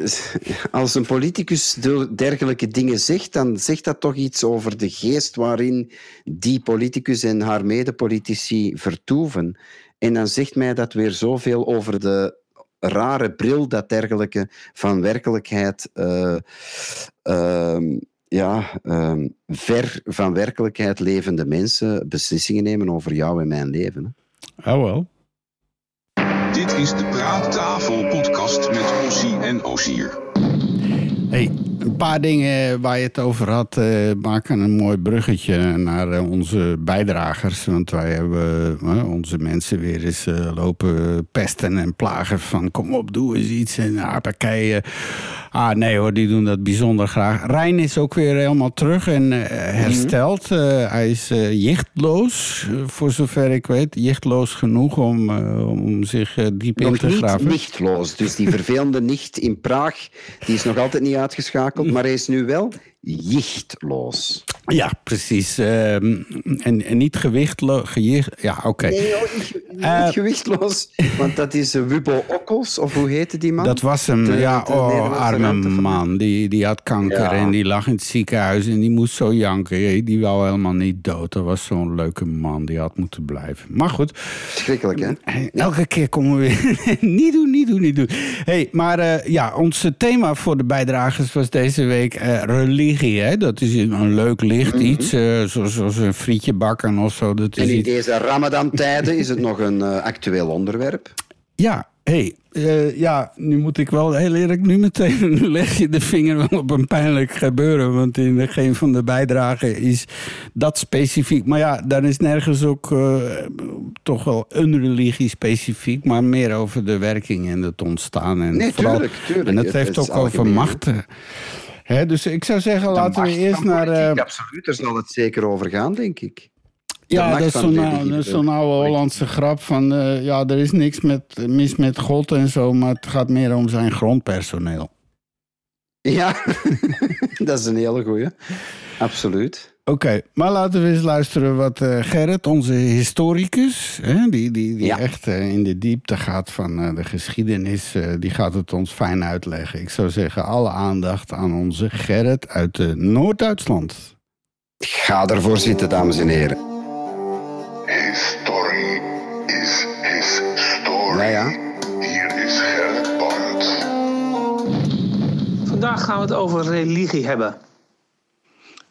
als een politicus de- dergelijke dingen zegt, dan zegt dat toch iets over de geest waarin die politicus en haar medepolitici vertoeven. En dan zegt mij dat weer zoveel over de rare bril dat dergelijke van werkelijkheid, eh, ehm, ja, ehm, ver van werkelijkheid levende mensen beslissingen nemen over jou en mijn leven. Hè. Oh wel. Dit is de Praattafel podcast met Ossie en Osier. Hey, een paar dingen waar je het over had, eh, maken een mooi bruggetje naar eh, onze bijdragers. Want wij hebben eh, onze mensen weer eens lopen pesten en plagen van kom op, doe eens iets. En aardbekeien. Ah nee hoor, die doen dat bijzonder graag. Rijn is ook weer helemaal terug en hersteld. Eh, hij is jichtloos, voor zover ik weet. Jichtloos genoeg om, om zich diep in te niet graven. nichtloos. Dus die vervelende nicht in Praag, die is nog altijd niet uitgeschakeld, maar hij is nu wel jichtloos. Ja, precies. Ehm, en, en niet gewichtloos. Ja, oké. Nee, niet, niet Eh, gewichtloos, want dat is uh, Wubbo Okkels, of hoe heette die man? Dat was hem, De- ja, de oh, arme man. Die, die had kanker Ja. en die lag in het ziekenhuis en die moest zo janken. Die wou helemaal niet dood. Dat was zo'n leuke man, die had moeten blijven. Maar goed, Schrikkelijk, hè? Hey, Elke keer komen we weer. niet doen, niet doen, niet doen. Hey, maar eh, ja, ons eh, thema voor de bijdragers was deze week eh, religie. Hè? Dat is een, een leuk licht iets, eh, zo- zoals een frietje bakken of zo. Dat is En in iets- deze Ramadan-tijden is het nog een eh, actueel onderwerp. Ja, hey, eh, ja, nu moet ik wel heel eerlijk, nu meteen nu leg je de vinger wel op een pijnlijk gebeuren. Want in geen van de bijdragen is dat specifiek. Maar ja, daar is nergens ook toch wel een religie specifiek, maar meer over de werking en het ontstaan. En Nee, vooral- tuurlijk, tuurlijk. En het Het- heeft ook over machten. Dus ik zou zeggen, laten we eerst naar. politiek, eh, Absoluut, daar zal het zeker over gaan, denk ik. Ja, dat is zo'n oude- oude Hollandse grap van... eh, ja, er is niks met, mis met God en zo... maar het gaat meer om zijn grondpersoneel. Ja, dat is een hele goeie. Absoluut. Oké, maar laten we eens luisteren wat eh, Gerrit, onze historicus... Hè, die, die, die Ja. echt eh, in de diepte gaat van eh, de geschiedenis... eh, die gaat het ons fijn uitleggen. Ik zou zeggen, alle aandacht aan onze Gerrit uit Noord-Duitsland. Ga ervoor zitten, dames en heren. History is his story. Ja, ja. Hier is Gerrit Bart. Vandaag gaan we het over religie hebben.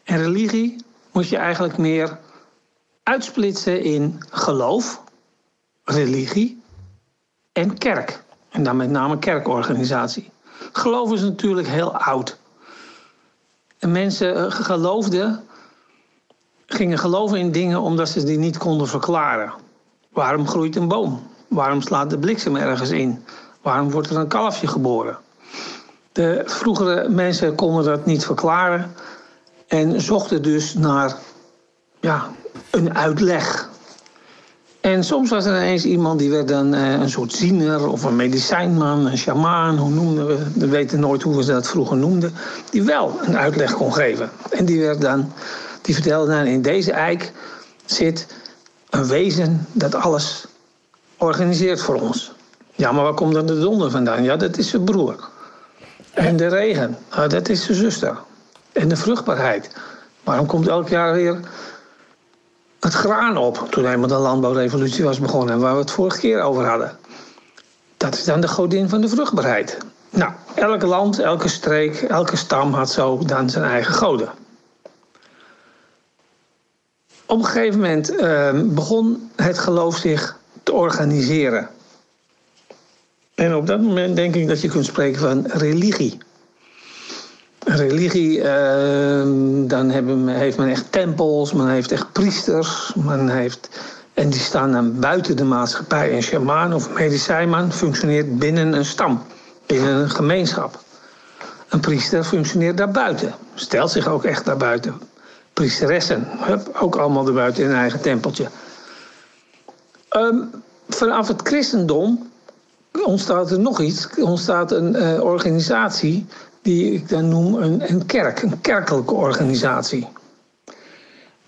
En religie moet je eigenlijk meer uitsplitsen in geloof, religie en kerk. En dan met name kerkorganisatie. Geloof is natuurlijk heel oud. En mensen eh, geloofden, gingen geloven in dingen omdat ze die niet konden verklaren. Waarom groeit een boom? Waarom slaat de bliksem ergens in? Waarom wordt er een kalfje geboren? De vroegere mensen konden dat niet verklaren en zochten dus naar ja, een uitleg. En soms was er ineens iemand die werd dan eh, een soort ziener of een medicijnman, een sjamaan, hoe noemden we, we weten nooit hoe we ze dat vroeger noemden, die wel een uitleg kon geven. En die, werd dan, die vertelde dan in deze eik zit een wezen dat alles organiseert voor ons. Ja, maar waar komt dan de donder vandaan? Ja, dat is zijn broer. En de regen, ah, dat is zijn zuster. En de vruchtbaarheid. Waarom komt elk jaar weer het graan op? Toen eenmaal de landbouwrevolutie was begonnen en waar we het vorige keer over hadden. Dat is dan de godin van de vruchtbaarheid. Nou, elk land, elke streek, elke stam had zo dan zijn eigen goden. Op een gegeven moment eh, begon het geloof zich te organiseren. En op dat moment denk ik dat je kunt spreken van religie. Religie, eh, dan hebben, heeft men echt tempels, men heeft echt priesters, men heeft En die staan dan buiten de maatschappij. Een shamaan of medicijnman functioneert binnen een stam, binnen een gemeenschap. Een priester functioneert daarbuiten, stelt zich ook echt daarbuiten. Priesteressen, hup, ook allemaal daarbuiten in eigen tempeltje. Ehm, vanaf het christendom ontstaat er nog iets. Ontstaat een eh, organisatie die ik dan noem een, kerk, een kerkelijke organisatie.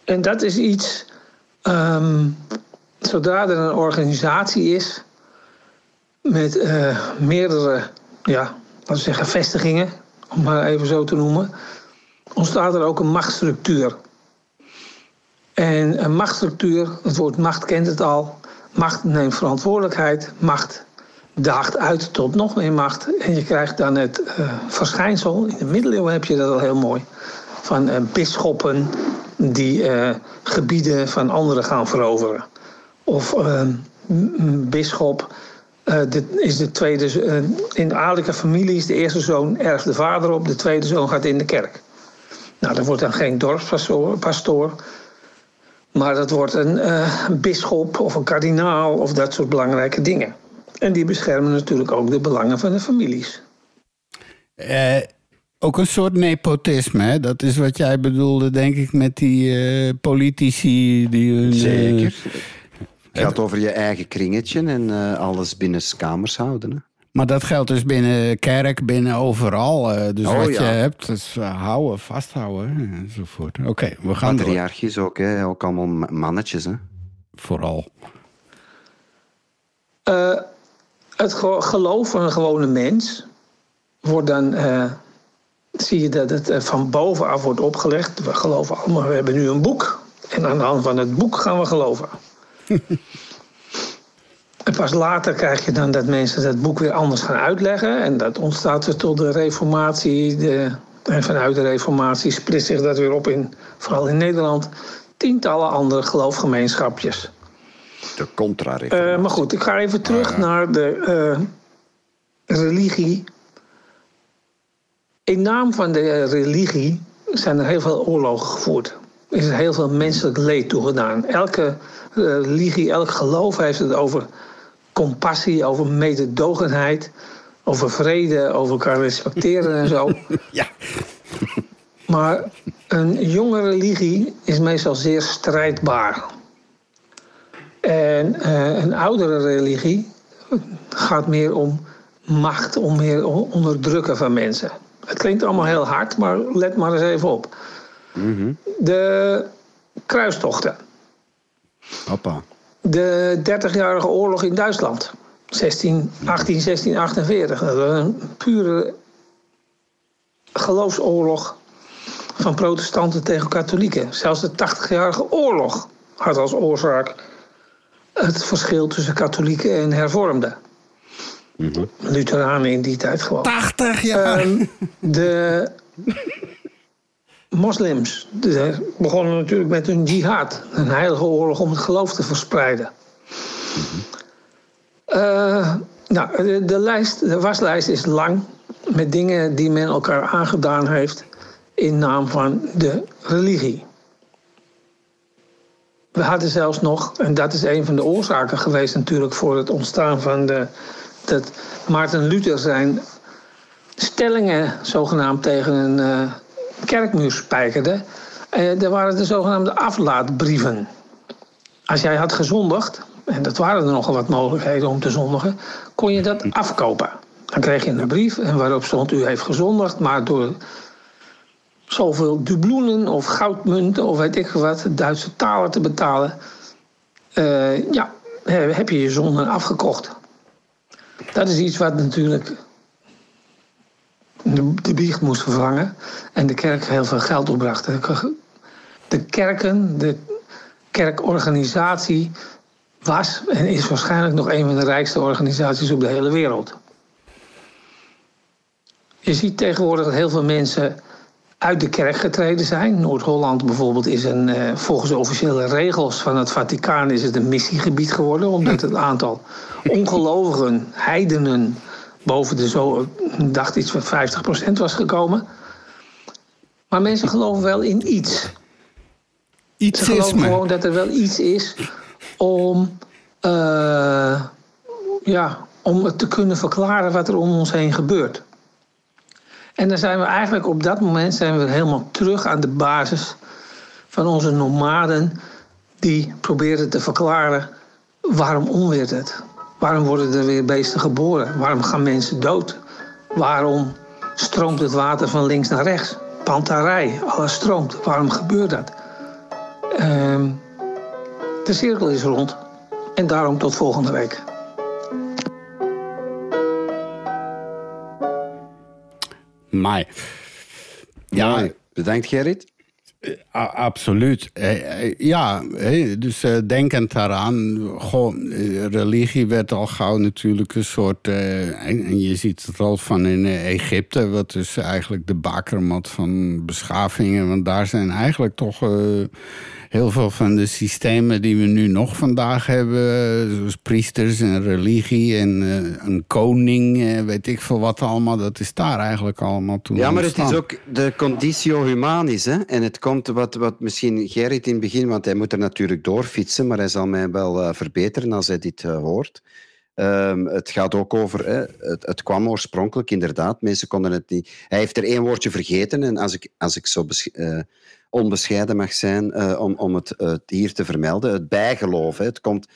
En dat is iets, ehm, zodra er een organisatie is met eh, meerdere, ja, laten we zeggen, vestigingen, om maar even zo te noemen, ontstaat er ook een machtsstructuur. En een machtsstructuur, het woord macht kent het al, macht neemt verantwoordelijkheid, macht daagt uit tot nog meer macht. En je krijgt dan het uh, verschijnsel, in de middeleeuwen heb je dat al heel mooi, van uh, bisschoppen die uh, gebieden van anderen gaan veroveren. Of een bisschop dit is de tweede, in de adellijke familie is de eerste zoon erft de vader op, de tweede zoon gaat in de kerk. Nou, dat wordt dan geen dorpspastoor, pastoor, maar dat wordt een bisschop of een kardinaal of dat soort belangrijke dingen. En die beschermen natuurlijk ook de belangen van de families. Uh, ook een soort nepotisme, hè? dat is wat jij bedoelde, denk ik, met die uh, politici die hun. Zeker. Het gaat over je eigen kringetje en alles binnen kamers houden. Hè? Maar dat geldt dus binnen kerk, binnen overal. Uh, dus oh, wat ja. je hebt, is uh, houden, vasthouden enzovoort. Oké, okay, we gaan Patriarchisch ook, hè? ook allemaal mannetjes. Hè? Vooral. Het geloof van een gewone mens wordt dan... zie je dat het van bovenaf wordt opgelegd. We geloven allemaal, we hebben nu een boek. En aan de hand van het boek gaan we geloven. En pas later krijg je dan dat mensen dat boek weer anders gaan uitleggen. En dat ontstaat er tot de reformatie. De, en vanuit de reformatie splitst zich dat weer op in, vooral in Nederland, tientallen andere geloofgemeenschapjes. De contra uh, Maar goed, ik ga even terug ah, ja. naar de uh, religie. In naam van de religie zijn er heel veel oorlogen gevoerd. Er is heel veel menselijk leed toegedaan. Elke religie, elk geloof heeft het over compassie, over mededogenheid, over vrede, over elkaar respecteren en zo. Ja. Maar een jonge religie is meestal zeer strijdbaar. En uh, een oudere religie gaat meer om macht, om meer onderdrukken van mensen. Het klinkt allemaal heel hard, maar let maar eens even op. Mm -hmm. De kruistochten. Hoppa de 30-jarige oorlog in Duitsland. 16, 18, 16, 48. Dat was een pure geloofsoorlog van protestanten tegen katholieken. Zelfs de 80-jarige oorlog had als oorzaak het verschil tussen katholieken en hervormden. Mm -hmm. Lutheranen in die tijd gewoon. 80 jaar! Um, de moslims de, begonnen natuurlijk met een jihad, een heilige oorlog om het geloof te verspreiden. Uh, nou, de, de, lijst, de waslijst is lang met dingen die men elkaar aangedaan heeft in naam van de religie. We hadden zelfs nog, en dat is een van de oorzaken geweest natuurlijk voor het ontstaan van de, dat Maarten Luther zijn stellingen zogenaamd tegen een uh, kerkmuur spijkerde. Uh, er waren de zogenaamde aflaatbrieven. Als jij had gezondigd, en dat waren er nogal wat mogelijkheden om te zondigen, kon je dat afkopen. Dan kreeg je een brief en waarop stond u heeft gezondigd, maar door zoveel dubloenen of goudmunten of weet ik wat, Duitse talen te betalen, uh, ja, heb je je zonden afgekocht. Dat is iets wat natuurlijk de, de biecht moest vervangen en de kerk heel veel geld opbracht. De kerken, de kerkorganisatie was en is waarschijnlijk nog een van de rijkste organisaties op de hele wereld. Je ziet tegenwoordig dat heel veel mensen uit de kerk getreden zijn. Noord-Holland bijvoorbeeld is een, uh, volgens de officiële regels van het Vaticaan is het een missiegebied geworden, omdat het aantal ongelovigen, heidenen, boven de zo, dacht iets van 50% was gekomen. Maar mensen geloven wel in iets. Iets Ze geloven gewoon dat er wel iets is om, eh, ja, om het te kunnen verklaren wat er om ons heen gebeurt. En dan zijn we eigenlijk op dat moment zijn we helemaal terug aan de basis van onze nomaden die proberen te verklaren waarom onweert het? Waarom worden er weer beesten geboren? Waarom gaan mensen dood? Waarom stroomt het water van links naar rechts? Pantarij, alles stroomt. Waarom gebeurt dat? Ehm, de cirkel is rond. En daarom tot volgende week. Maar. Ja. Bedankt Gerrit. A- absoluut. Eh, eh, Ja, dus eh, denkend daaraan, goh, eh, religie werd al gauw natuurlijk een soort. eh, en je ziet het al van in eh, Egypte, wat dus eigenlijk de bakermat van beschavingen. Want daar zijn eigenlijk toch eh, heel veel van de systemen die we nu nog vandaag hebben, zoals priesters en religie en eh, een koning, eh, weet ik veel wat allemaal, dat is daar eigenlijk allemaal toen. Ja, maar het is ook de conditio humanis. Hè? En het komt wat, wat misschien Gerrit in het begin, want hij moet er natuurlijk doorfietsen, maar hij zal mij wel eh, verbeteren als hij dit hoort. Ehm, het gaat ook over, hè, het, het kwam oorspronkelijk inderdaad, mensen konden het niet. Hij heeft er één woordje vergeten en als ik, als ik zo eh, onbescheiden mag zijn eh, om, om het, het hier te vermelden, het bijgeloof. Hè. Het komt,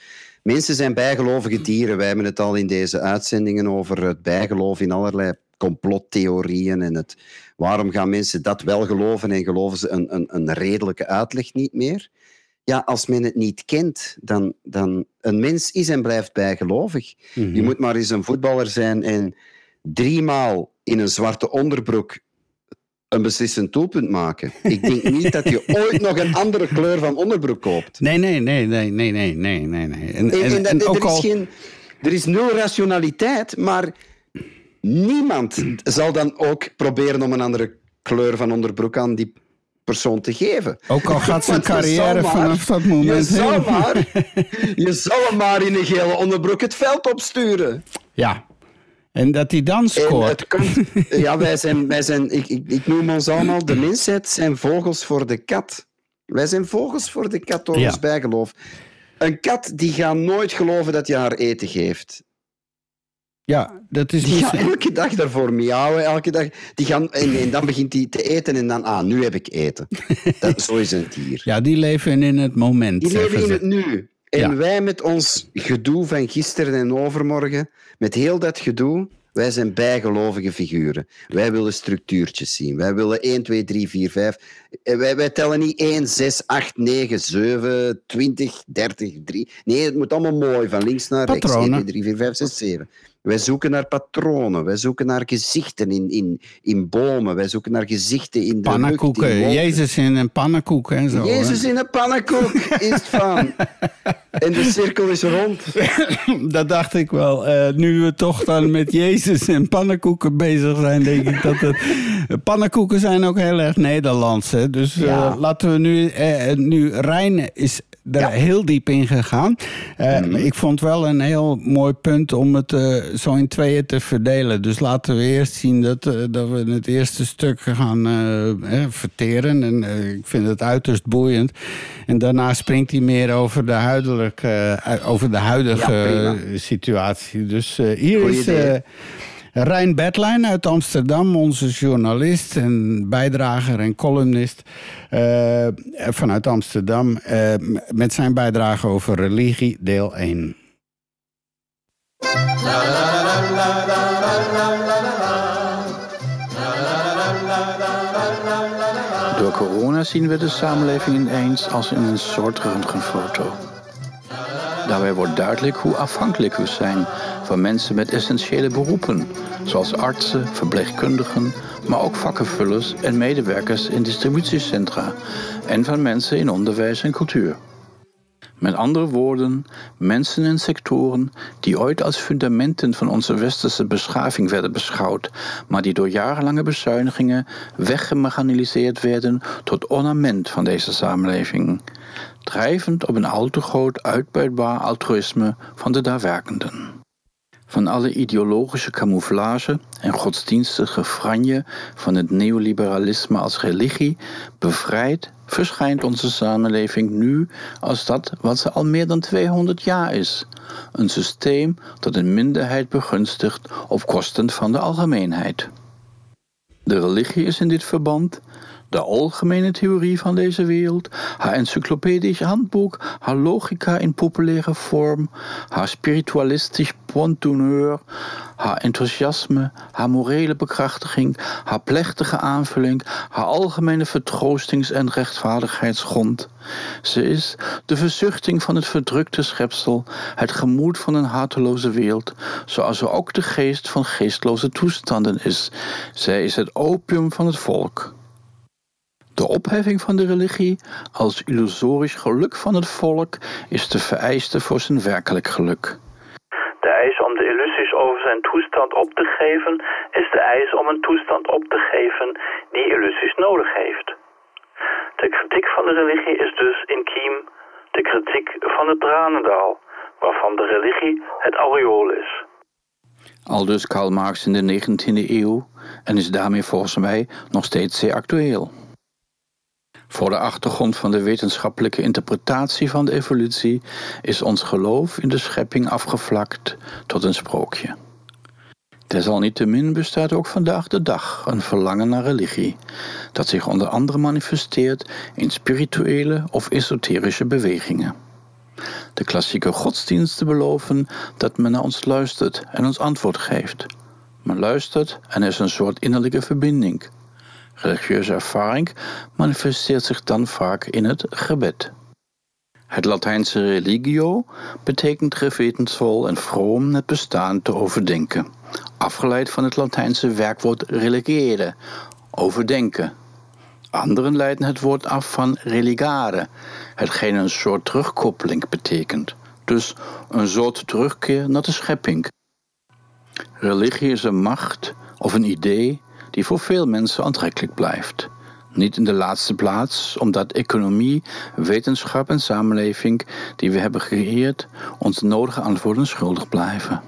mensen zijn bijgelovige dieren. Wij hebben het al in deze uitzendingen over het bijgeloof in allerlei complottheorieën en het, waarom gaan mensen dat wel geloven en geloven ze een, een, een redelijke uitleg niet meer? Ja, als men het niet kent, dan, dan een mens is en blijft bijgelovig. Mhm. Je moet maar eens een voetballer zijn en driemaal in een zwarte onderbroek een beslissend doelpunt maken. Ik denk niet dat je ooit nog een andere kleur van onderbroek koopt. Nee, nee, nee, nee, nee, nee, nee, nee. nee. En, En, en, en dat- en er, ook is al. geen, er is nul rationaliteit, maar niemand zal dan ook proberen om een andere kleur van onderbroek aan die persoon te geven. Ook al gaat zijn carrière maar- vanaf dat moment Je zal, maar, je zal hem maar in een gele onderbroek het veld opsturen. Ja. En dat hij dan scoort. het komt, ja, wij zijn, wij zijn ik, ik, ik noem ons allemaal, de mensheid zijn vogels voor de kat. Wij zijn vogels voor de kat door Ja. ons bijgeloof. Een kat die gaat nooit geloven dat je haar eten geeft. Ja, dat is Die zo- elke dag daarvoor miauwen, elke dag. Die gaan, en, en dan begint hij te eten en dan, ah, nu heb ik eten. Dat, zo is een dier. Ja, die leven in het moment. Die leven in het nu. En Ja. wij met ons gedoe van gisteren en overmorgen, met heel dat gedoe, wij zijn bijgelovige figuren. Wij willen structuurtjes zien. Wij willen 1, 2, 3, 4, 5. Eh, Wij, wij tellen niet 1, 6, 8, 9, 7, 20, 30, 3. Nee, het moet allemaal mooi, van links naar rechts. 1, Patronen. 2, 3, 4, 5, 6, 7. Wij zoeken naar patronen. Wij zoeken naar gezichten in, in, in bomen. Wij zoeken naar gezichten in de lucht, Pannenkoeken. in wolken. Jezus in een pannenkoek en zo. hè. Jezus in een pannenkoek is het van. En de cirkel is rond. Dat dacht ik wel. Eh, nu we toch dan met Jezus en pannenkoeken bezig zijn, denk ik dat het. Pannenkoeken zijn ook heel erg Nederlands. Hè? Dus eh, Ja. laten we nu. eh, nu Rijn is er Ja. heel diep in gegaan. Eh, Mhm. Ik vond wel een heel mooi punt om het eh, zo in tweeën te verdelen. Dus laten we eerst zien dat, eh, dat we het eerste stuk gaan eh, eh, verteren. En eh, ik vind het uiterst boeiend. En daarna springt hij meer over de, huidelijke, eh, over de huidige Ja, eh, situatie. Dus eh, hier Goeie is eh Rijn Bedlijn uit Amsterdam, onze journalist en bijdrager en columnist eh, vanuit Amsterdam, eh, met zijn bijdrage over religie, deel 1. Door corona zien we de samenleving ineens als in een soort röntgenfoto. Daarbij wordt duidelijk hoe afhankelijk we zijn van mensen met essentiële beroepen, zoals artsen, verpleegkundigen, maar ook vakkenvullers en medewerkers in distributiecentra en van mensen in onderwijs en cultuur. Met andere woorden, mensen en sectoren die ooit als fundamenten van onze westerse beschaving werden beschouwd, maar die door jarenlange bezuinigingen weggemechaniseerd werden tot ornament van deze samenleving, drijvend op een al te groot uitbuitbaar altruïsme van de daar werkenden. Van alle ideologische camouflage en godsdienstige franje van het neoliberalisme als religie bevrijd verschijnt onze samenleving nu als dat wat ze al meer dan 200 jaar is. Een systeem dat een minderheid begunstigt op kosten van de algemeenheid. De religie is in dit verband de algemene theorie van deze wereld, haar encyclopedisch handboek, haar logica in populaire vorm, haar spiritualistisch pontooneur, haar enthousiasme, haar morele bekrachtiging, haar plechtige aanvulling, haar algemene vertroostings- en rechtvaardigheidsgrond. Ze is de verzuchting van het verdrukte schepsel, het gemoed van een harteloze wereld, zoals ze ook de geest van geestloze toestanden is. Zij is het opium van het volk. De opheffing van de religie als illusorisch geluk van het volk is de vereiste voor zijn werkelijk geluk. De eis om de illusies over zijn toestand op te geven is de eis om een toestand op te geven die illusies nodig heeft. De kritiek van de religie is dus in kiem de kritiek van het tranendaal, waarvan de religie het aureool is. Aldus Karl Marx in de 19e eeuw en is daarmee volgens mij nog steeds zeer actueel. Voor de achtergrond van de wetenschappelijke interpretatie van de evolutie is ons geloof in de schepping afgevlakt tot een sprookje. Desalniettemin bestaat ook vandaag de dag een verlangen naar religie, dat zich onder andere manifesteert in spirituele of esoterische bewegingen. De klassieke godsdiensten beloven dat men naar ons luistert en ons antwoord geeft. Men luistert en er is een soort innerlijke verbinding, Religieuze ervaring manifesteert zich dan vaak in het gebed. Het Latijnse religio betekent gewetensvol en vroom het bestaan te overdenken, afgeleid van het Latijnse werkwoord religere, overdenken. Anderen leiden het woord af van religare, hetgeen een soort terugkoppeling betekent, dus een soort terugkeer naar de schepping. Religie is een macht of een idee die voor veel mensen aantrekkelijk blijft. Niet in de laatste plaats omdat economie, wetenschap en samenleving die we hebben gecreëerd ons nodige antwoorden schuldig blijven.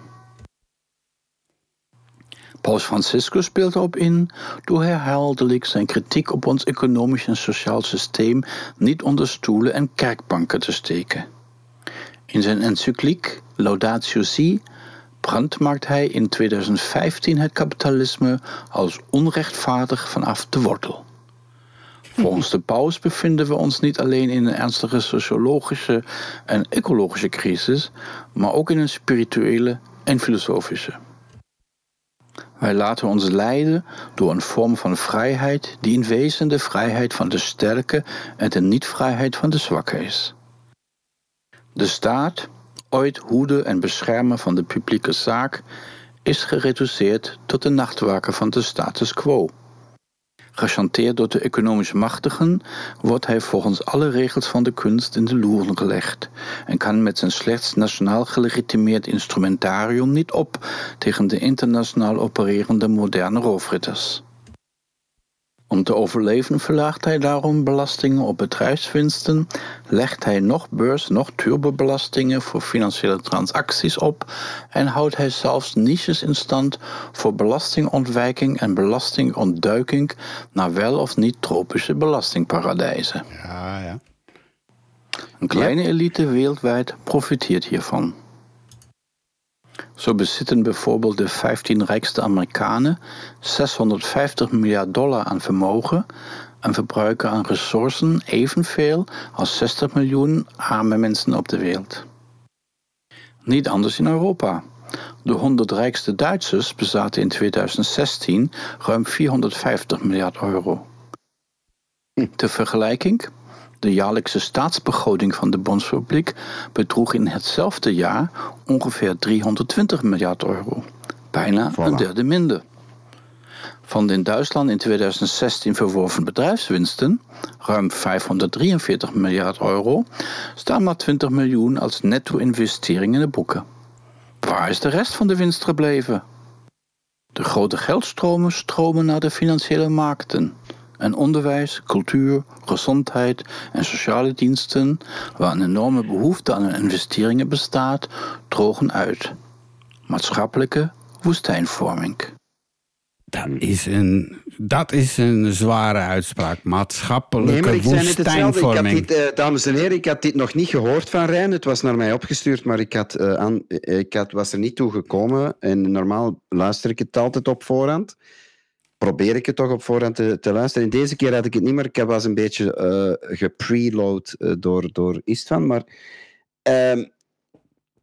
Paus Franciscus speelt erop in door herhaaldelijk zijn kritiek op ons economisch en sociaal systeem niet onder stoelen en kerkbanken te steken. In zijn encycliek Laudatio Si brandmarkt hij in 2015 het kapitalisme als onrechtvaardig vanaf de wortel. Volgens de paus bevinden we ons niet alleen in een ernstige sociologische en ecologische crisis, maar ook in een spirituele en filosofische. Wij laten ons leiden door een vorm van vrijheid die in wezen de vrijheid van de sterke en de niet-vrijheid van de zwakke is. De staat, ooit hoede en beschermer van de publieke zaak, is gereduceerd tot de nachtwaker van de status quo. Gechanteerd door de economisch machtigen, wordt hij volgens alle regels van de kunst in de loeren gelegd en kan met zijn slechts nationaal gelegitimeerd instrumentarium niet op tegen de internationaal opererende moderne roofritters. Om te overleven verlaagt hij daarom belastingen op bedrijfswinsten, legt hij nog beurs- nog turbobelastingen voor financiële transacties op en houdt hij zelfs niches in stand voor belastingontwijking en belastingontduiking naar wel of niet tropische belastingparadijzen. Ja, ja. Een kleine elite wereldwijd profiteert hiervan. Zo bezitten bijvoorbeeld de 15 rijkste Amerikanen 650 miljard dollar aan vermogen en verbruiken aan resourcen evenveel als 60 miljoen arme mensen op de wereld. Niet anders in Europa. De 100 rijkste Duitsers bezaten in 2016 ruim 450 miljard euro. Ter vergelijking, de jaarlijkse staatsbegroting van de Bondsrepubliek bedroeg in hetzelfde jaar ongeveer 320 miljard euro. Bijna een derde minder. Van de in Duitsland in 2016 verworven bedrijfswinsten, ruim 543 miljard euro, staan maar 20 miljoen als netto-investering in de boeken. Waar is de rest van de winst gebleven? De grote geldstromen stromen naar de financiële markten en onderwijs, cultuur, gezondheid en sociale diensten, waar een enorme behoefte aan investeringen bestaat, drogen uit. maatschappelijke woestijnvorming. Dat is een, dat is een zware uitspraak. Maatschappelijke Nee, maar ik zei net hetzelfde. Ik had woestijnvorming. dit, eh, dames en heren, ik had dit nog niet gehoord van Rijn. Het was naar mij opgestuurd, maar ik, had, eh, aan, eh, ik had, was er niet toe gekomen. En normaal luister ik het altijd op voorhand. Probeer ik het toch op voorhand te, te luisteren. En deze keer had ik het niet meer. Ik was een beetje eh gepreload eh, door, door Istvan. Maar ehm,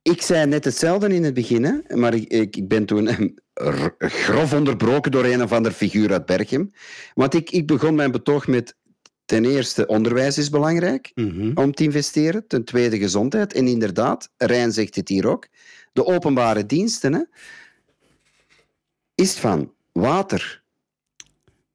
ik zei net hetzelfde in het begin, hè, maar ik, ik, ik ben toen r- grof onderbroken door een of ander figuur uit Berchem. Want ik, ik begon mijn betoog met ten eerste, onderwijs is belangrijk om te investeren. Ten tweede, gezondheid. En inderdaad, Rijn zegt het hier ook, de openbare diensten hè, is van water.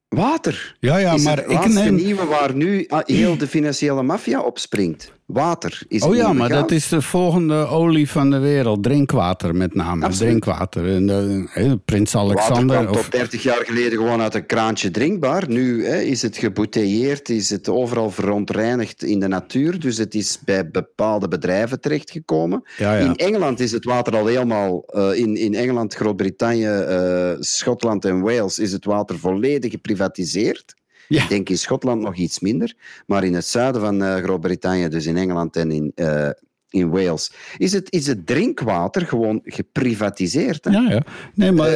Water. Ja, ja, is maar het ik neem- nieuwe waar nu ah, heel de financiële maffia op springt. Water is Oh ja, maar dat is de volgende olie van de wereld. Drinkwater met name. Absoluut. Drinkwater. En, eh, Prins Water Alexander. kwam Of, tot 30 jaar geleden gewoon uit een kraantje drinkbaar. Nu hè, is het gebouteilleerd, is het overal verontreinigd in de natuur. Dus het is bij bepaalde bedrijven terechtgekomen. Ja, ja. In Engeland is het water al helemaal... eh, in, in Engeland, Groot-Brittannië, eh, Schotland en Wales is het water volledig geprivatiseerd. Ik denk in Schotland nog iets minder. Maar in het zuiden van eh, Groot-Brittannië, dus in Engeland en in, eh, in Wales, is het, is het drinkwater gewoon geprivatiseerd. Hè? Ja, ja. Nee, maar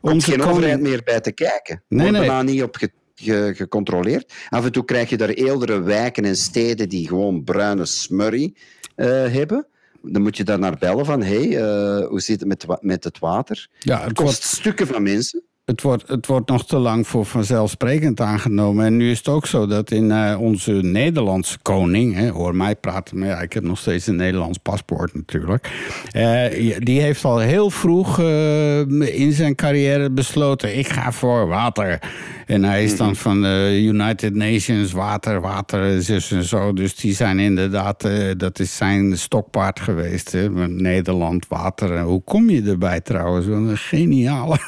komt onze geen koning- overheid meer bij te kijken. Nee, Wordt nee. bijna niet op ge- ge- gecontroleerd. Af en toe krijg je daar eerdere wijken en steden die gewoon bruine smurrie hebben. Dan moet je daar naar bellen van, hé, hey, hoe zit het met, met het water? Ja, het het kost stukken van mensen. Het wordt, het wordt nog te lang voor vanzelfsprekend aangenomen. En nu is het ook zo dat in eh, onze Nederlandse koning, hè, hoor mij praten, maar ja, ik heb nog steeds een Nederlands paspoort natuurlijk. eh, die heeft al heel vroeg eh, in zijn carrière besloten: ik ga voor water. En hij is dan van de United Nations, water, water, zus en zo. Dus die zijn inderdaad, dat is zijn stokpaard geweest. Hè, Nederland, water. En hoe kom je erbij trouwens? Wat een geniale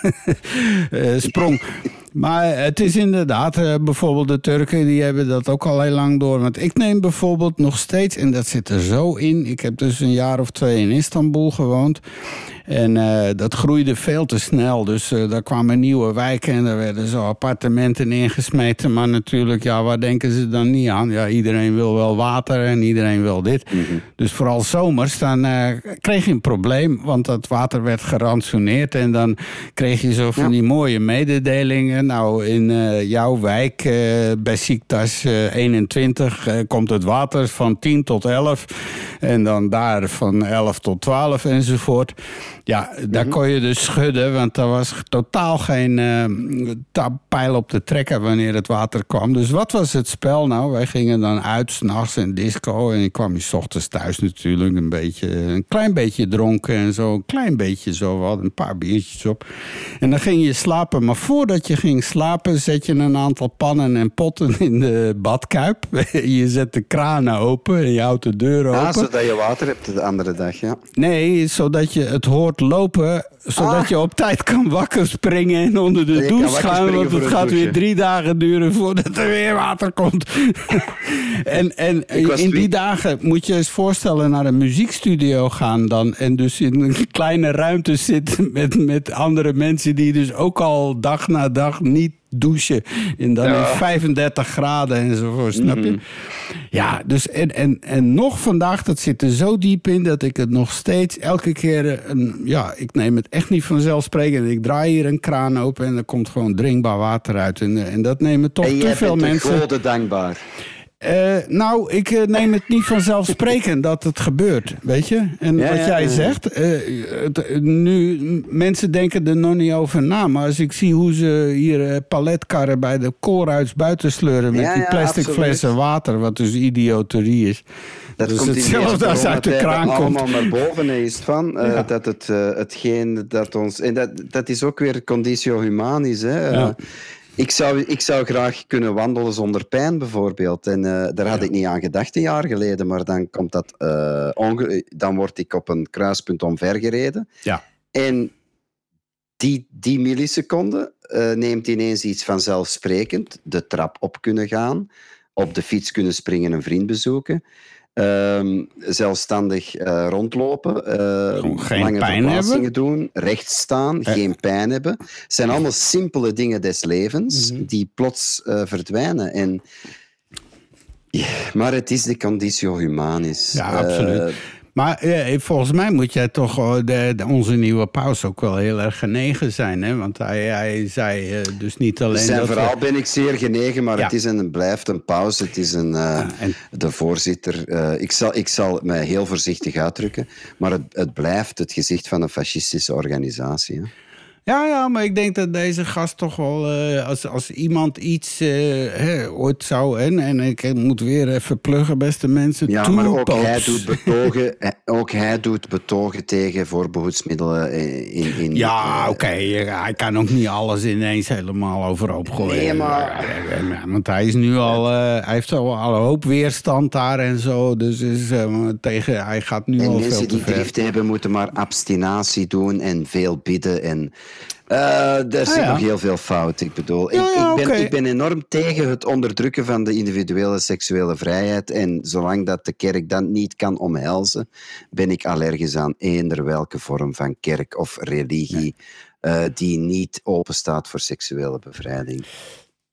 sprong. Maar het is inderdaad, eh, bijvoorbeeld de Turken, die hebben dat ook al heel lang door. Want ik neem bijvoorbeeld nog steeds, en dat zit er zo in. Ik heb dus een jaar of twee in Istanbul gewoond. En eh, dat groeide veel te snel. Dus eh, daar kwamen nieuwe wijken en er werden zo appartementen ingesmeten. Maar natuurlijk, ja, waar denken ze dan niet aan? Ja, iedereen wil wel water en iedereen wil dit. Dus vooral zomers, dan eh, kreeg je een probleem. Want dat water werd gerantsoeneerd. En dan kreeg je zo van die mooie mededelingen. Nou, in jouw wijk, bij Ziektas 21, eh, komt het water van 10 tot 11. En dan daar van 11 tot 12 enzovoort. Ja, daar kon je dus schudden, want daar was totaal geen eh, pijl op te trekken wanneer het water kwam. Dus wat was het spel nou? Wij gingen dan uit s'nachts in disco en ik kwam je 's ochtends thuis natuurlijk een beetje, een klein beetje dronken en zo, een klein beetje zo wat, een paar biertjes op. En dan ging je slapen, maar voordat je ging slapen zet je een aantal pannen en potten in de badkuip. je zet de kranen open en je houdt de deur open. Ja, zodat je water hebt de andere dag, ja. Nee, zodat je het hoort lopen, zodat Ah. je op tijd kan wakker springen en onder de douche gaan. Want het gaat weer drie dagen duren voordat er weer water komt. en en in die dagen moet je eens voorstellen naar een muziekstudio gaan dan. En dus in een kleine ruimte zitten met, met andere mensen die dus ook al dag na dag niet douchen. En dan Ja. in 35 graden enzovoort, snap je? Mhm. Ja, dus en, en, en nog vandaag, dat zit er zo diep in dat ik het nog steeds elke keer. eh, Een, ja, ik neem het echt niet vanzelfsprekend. Ik draai hier een kraan open en er komt gewoon drinkbaar water uit. En, eh, en dat nemen toch en te veel bent mensen. de goden dankbaar. Eh, nou, ik eh, neem het niet vanzelfsprekend dat het gebeurt, weet je? En Ja, wat ja, jij ja. zegt, eh, het- nu, mensen denken er nog niet over na. Maar als ik zie hoe ze hier paletkarren bij de koolruits buiten sleuren... met die plastic flessen water, wat dus idioterie is. Dat Dus komt hetzelfde als uit de kraan komt. allemaal naar boven is van. Dat het, hetgeen dat ons... En dat, dat is ook weer conditio humanis. Hè. Ik, zou, ik zou graag kunnen wandelen zonder pijn, bijvoorbeeld. En eh, daar had ik niet aan gedacht een jaar geleden. Maar dan, komt dat, eh, dan word ik op een kruispunt omvergereden. Ja. En die, die milliseconde eh, neemt ineens iets vanzelfsprekend. De trap op kunnen gaan, op de fiets kunnen springen, een vriend bezoeken. Ehm, zelfstandig eh, rondlopen, geen lange pijn hebben. doen, recht staan, Eh. geen pijn hebben. Het zijn allemaal simpele dingen des levens Mhm. die plots verdwijnen. En, ja, maar het is de conditio humanis. Ja, absoluut. Maar eh, volgens mij moet jij toch eh, de, de- onze nieuwe paus ook wel heel erg genegen zijn. Hè? Want hij, hij zei eh, dus niet alleen zijn dat we- verhaal ben ik zeer genegen, maar Ja. het is en het blijft een pauze. Het is een, eh, de voorzitter. ik, zal, ik zal mij heel voorzichtig uitdrukken, maar het, het blijft het gezicht van een fascistische organisatie. Hè. Ja, ja, maar ik denk dat deze gast toch wel, eh, als, als iemand iets eh, hè, ooit zou... En, en ik moet weer even pluggen, beste mensen. Ja, maar ook hij, doet betogen, hij- ook hij doet betogen tegen voorbehoedsmiddelen in... in Ja, oké. Hij kan ook niet alles ineens helemaal overhoop gooien. Nee, maar- Want hij is nu al... eh, hij heeft al, een hoop weerstand daar en zo. Dus is, eh, tegen, hij gaat nu En al veel mensen te die ver. drift hebben, moeten maar abstinatie doen en veel bidden. En, eh daar zit ja. nog heel veel fout. Ik bedoel, Ja, ik, ik, ben, ik ben enorm tegen het onderdrukken van de individuele seksuele vrijheid. En zolang dat de kerk dat niet kan omhelzen, ben ik allergisch aan eender welke vorm van kerk of religie eh, die niet openstaat voor seksuele bevrijding.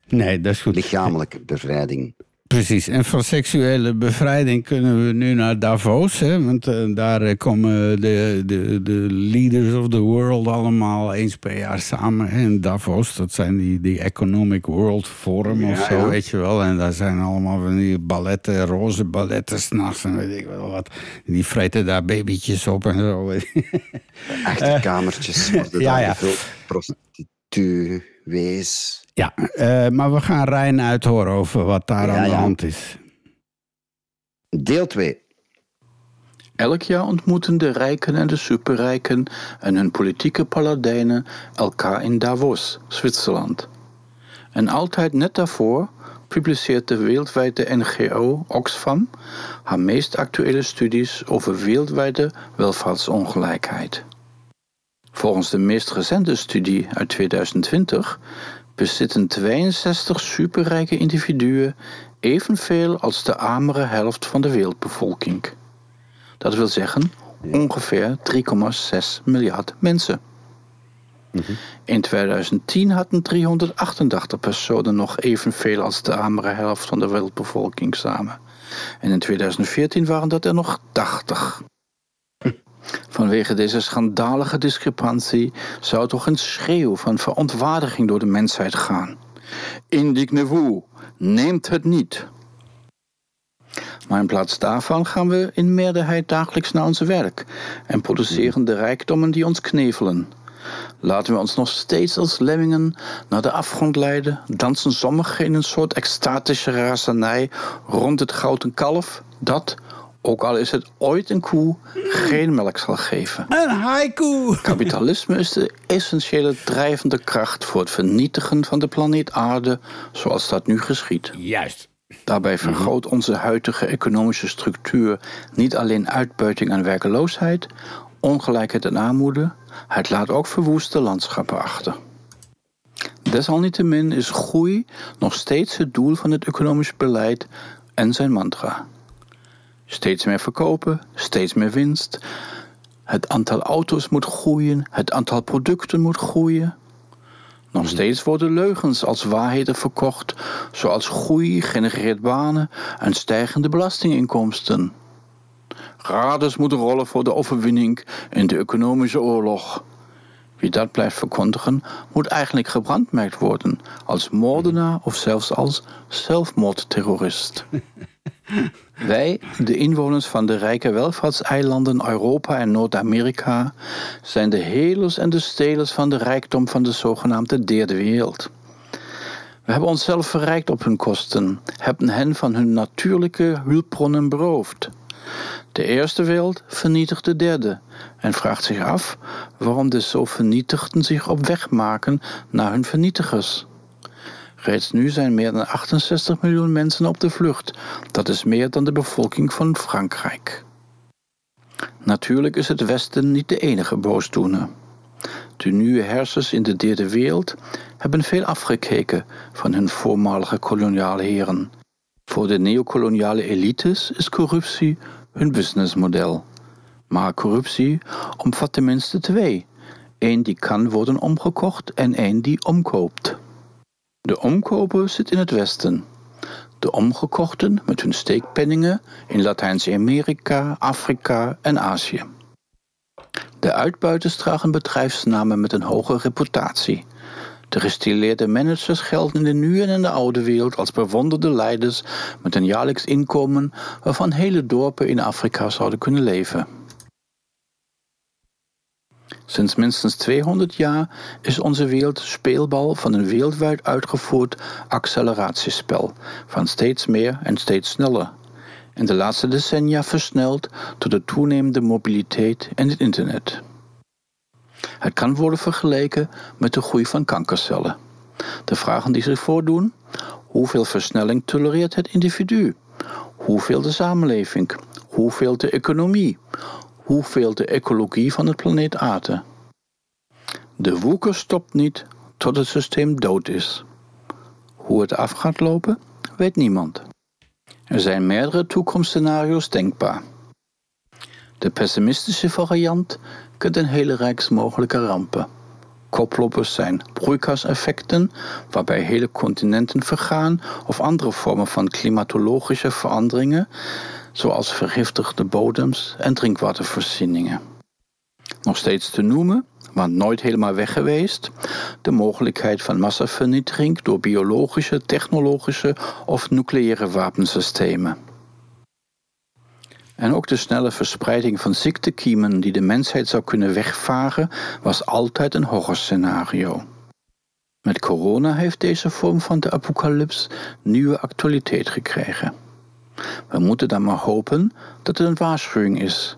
Nee, dat is goed. Lichamelijke bevrijding. Precies, en van seksuele bevrijding kunnen we nu naar Davos. Hè? Want eh, daar eh, komen de, de, de leaders of the world allemaal eens per jaar samen. En Davos, dat zijn die, die Economic World Forum of Ja, zo, ja. weet je wel. En daar zijn allemaal van die balletten, roze balletten s'nachts en weet ik wel wat. Die vreten daar babytjes op en zo. je. Achterkamertjes worden ja, ja. Prostituees. Ja, eh, maar we gaan Rijn uithoren over wat daar Ja, aan de ja. hand is. Deel 2. Elk jaar ontmoeten de rijken en de superrijken en hun politieke paladijnen elkaar in Davos, Zwitserland. En altijd net daarvoor publiceert de wereldwijde NGO Oxfam haar meest actuele studies over wereldwijde welvaartsongelijkheid. Volgens de meest recente studie uit 2020 bezitten 62 superrijke individuen evenveel als de armere helft van de wereldbevolking. Dat wil zeggen ongeveer 3,6 miljard mensen. In 2010 hadden 388 personen nog evenveel als de armere helft van de wereldbevolking samen. En in 2014 waren dat er nog 80. Vanwege deze schandalige discrepantie zou toch een schreeuw van verontwaardiging door de mensheid gaan. Indignez-vous, neemt het niet. Maar in plaats daarvan gaan we in meerderheid dagelijks naar ons werk en produceren de rijkdommen die ons knevelen. Laten we ons nog steeds als lemmingen naar de afgrond leiden, dansen sommigen in een soort extatische razernij rond het gouden kalf, dat, ook al is het ooit een koe, geen melk zal geven. Een haiku! Kapitalisme is de essentiële drijvende kracht voor het vernietigen van de planeet Aarde, zoals dat nu geschiet. Juist. Daarbij vergroot onze huidige economische structuur niet alleen uitbuiting en werkeloosheid, ongelijkheid en armoede, het laat ook verwoeste landschappen achter. Desalniettemin is groei nog steeds het doel van het economisch beleid en zijn mantra. Steeds meer verkopen, steeds meer winst. Het aantal auto's moet groeien, het aantal producten moet groeien. Nog steeds worden leugens als waarheden verkocht, zoals groei genereert banen en stijgende belastinginkomsten. Raders moeten rollen voor de overwinning in de economische oorlog. Wie dat blijft verkondigen, moet eigenlijk gebrandmerkt worden als moordenaar of zelfs als zelfmoordterrorist. Wij, de inwoners van de rijke welvaartseilanden Europa en Noord-Amerika, zijn de helers en de stelers van de rijkdom van de zogenaamde derde wereld. We hebben onszelf verrijkt op hun kosten, hebben hen van hun natuurlijke hulpbronnen beroofd. De eerste wereld vernietigt de derde en vraagt zich af waarom de zo vernietigden zich op weg maken naar hun vernietigers. Reeds nu zijn meer dan 68 miljoen mensen op de vlucht. Dat is meer dan de bevolking van Frankrijk. Natuurlijk is het Westen niet de enige boosdoener. De nieuwe hersers in de derde wereld hebben veel afgekeken van hun voormalige koloniale heren. Voor de neocoloniale elites is corruptie hun businessmodel. Maar corruptie omvat tenminste twee. Eén die kan worden omgekocht en één die omkoopt. De omkoper zit in het Westen. De omgekochten met hun steekpenningen in Latijns-Amerika, Afrika en Azië. De uitbuiters dragen bedrijfsnamen met een hoge reputatie. De gestileerde managers gelden in de nieuwe en de oude wereld als bewonderde leiders met een jaarlijks inkomen waarvan hele dorpen in Afrika zouden kunnen leven. Sinds minstens 200 jaar is onze wereld speelbal van een wereldwijd uitgevoerd acceleratiespel van steeds meer en steeds sneller. In de laatste decennia versneld door de toenemende mobiliteit en het internet. Het kan worden vergeleken met de groei van kankercellen. De vragen die zich voordoen: hoeveel versnelling tolereert het individu? Hoeveel de samenleving? Hoeveel de economie? Hoeveel de ecologie van het planeet Aarde? De woeker stopt niet tot het systeem dood is. Hoe het af gaat lopen, weet niemand. Er zijn meerdere toekomstscenario's denkbaar. De pessimistische variant kent een hele reeks mogelijke rampen. Koploppers zijn broeikaseffecten, waarbij hele continenten vergaan, of andere vormen van klimatologische veranderingen, zoals vergiftigde bodems en drinkwatervoorzieningen. Nog steeds te noemen, want nooit helemaal weg geweest, de mogelijkheid van massavernietiging door biologische, technologische of nucleaire wapensystemen. En ook de snelle verspreiding van ziektekiemen die de mensheid zou kunnen wegvagen, was altijd een horrorscenario. Met corona heeft deze vorm van de apocalyps nieuwe actualiteit gekregen. We moeten dan maar hopen dat het een waarschuwing is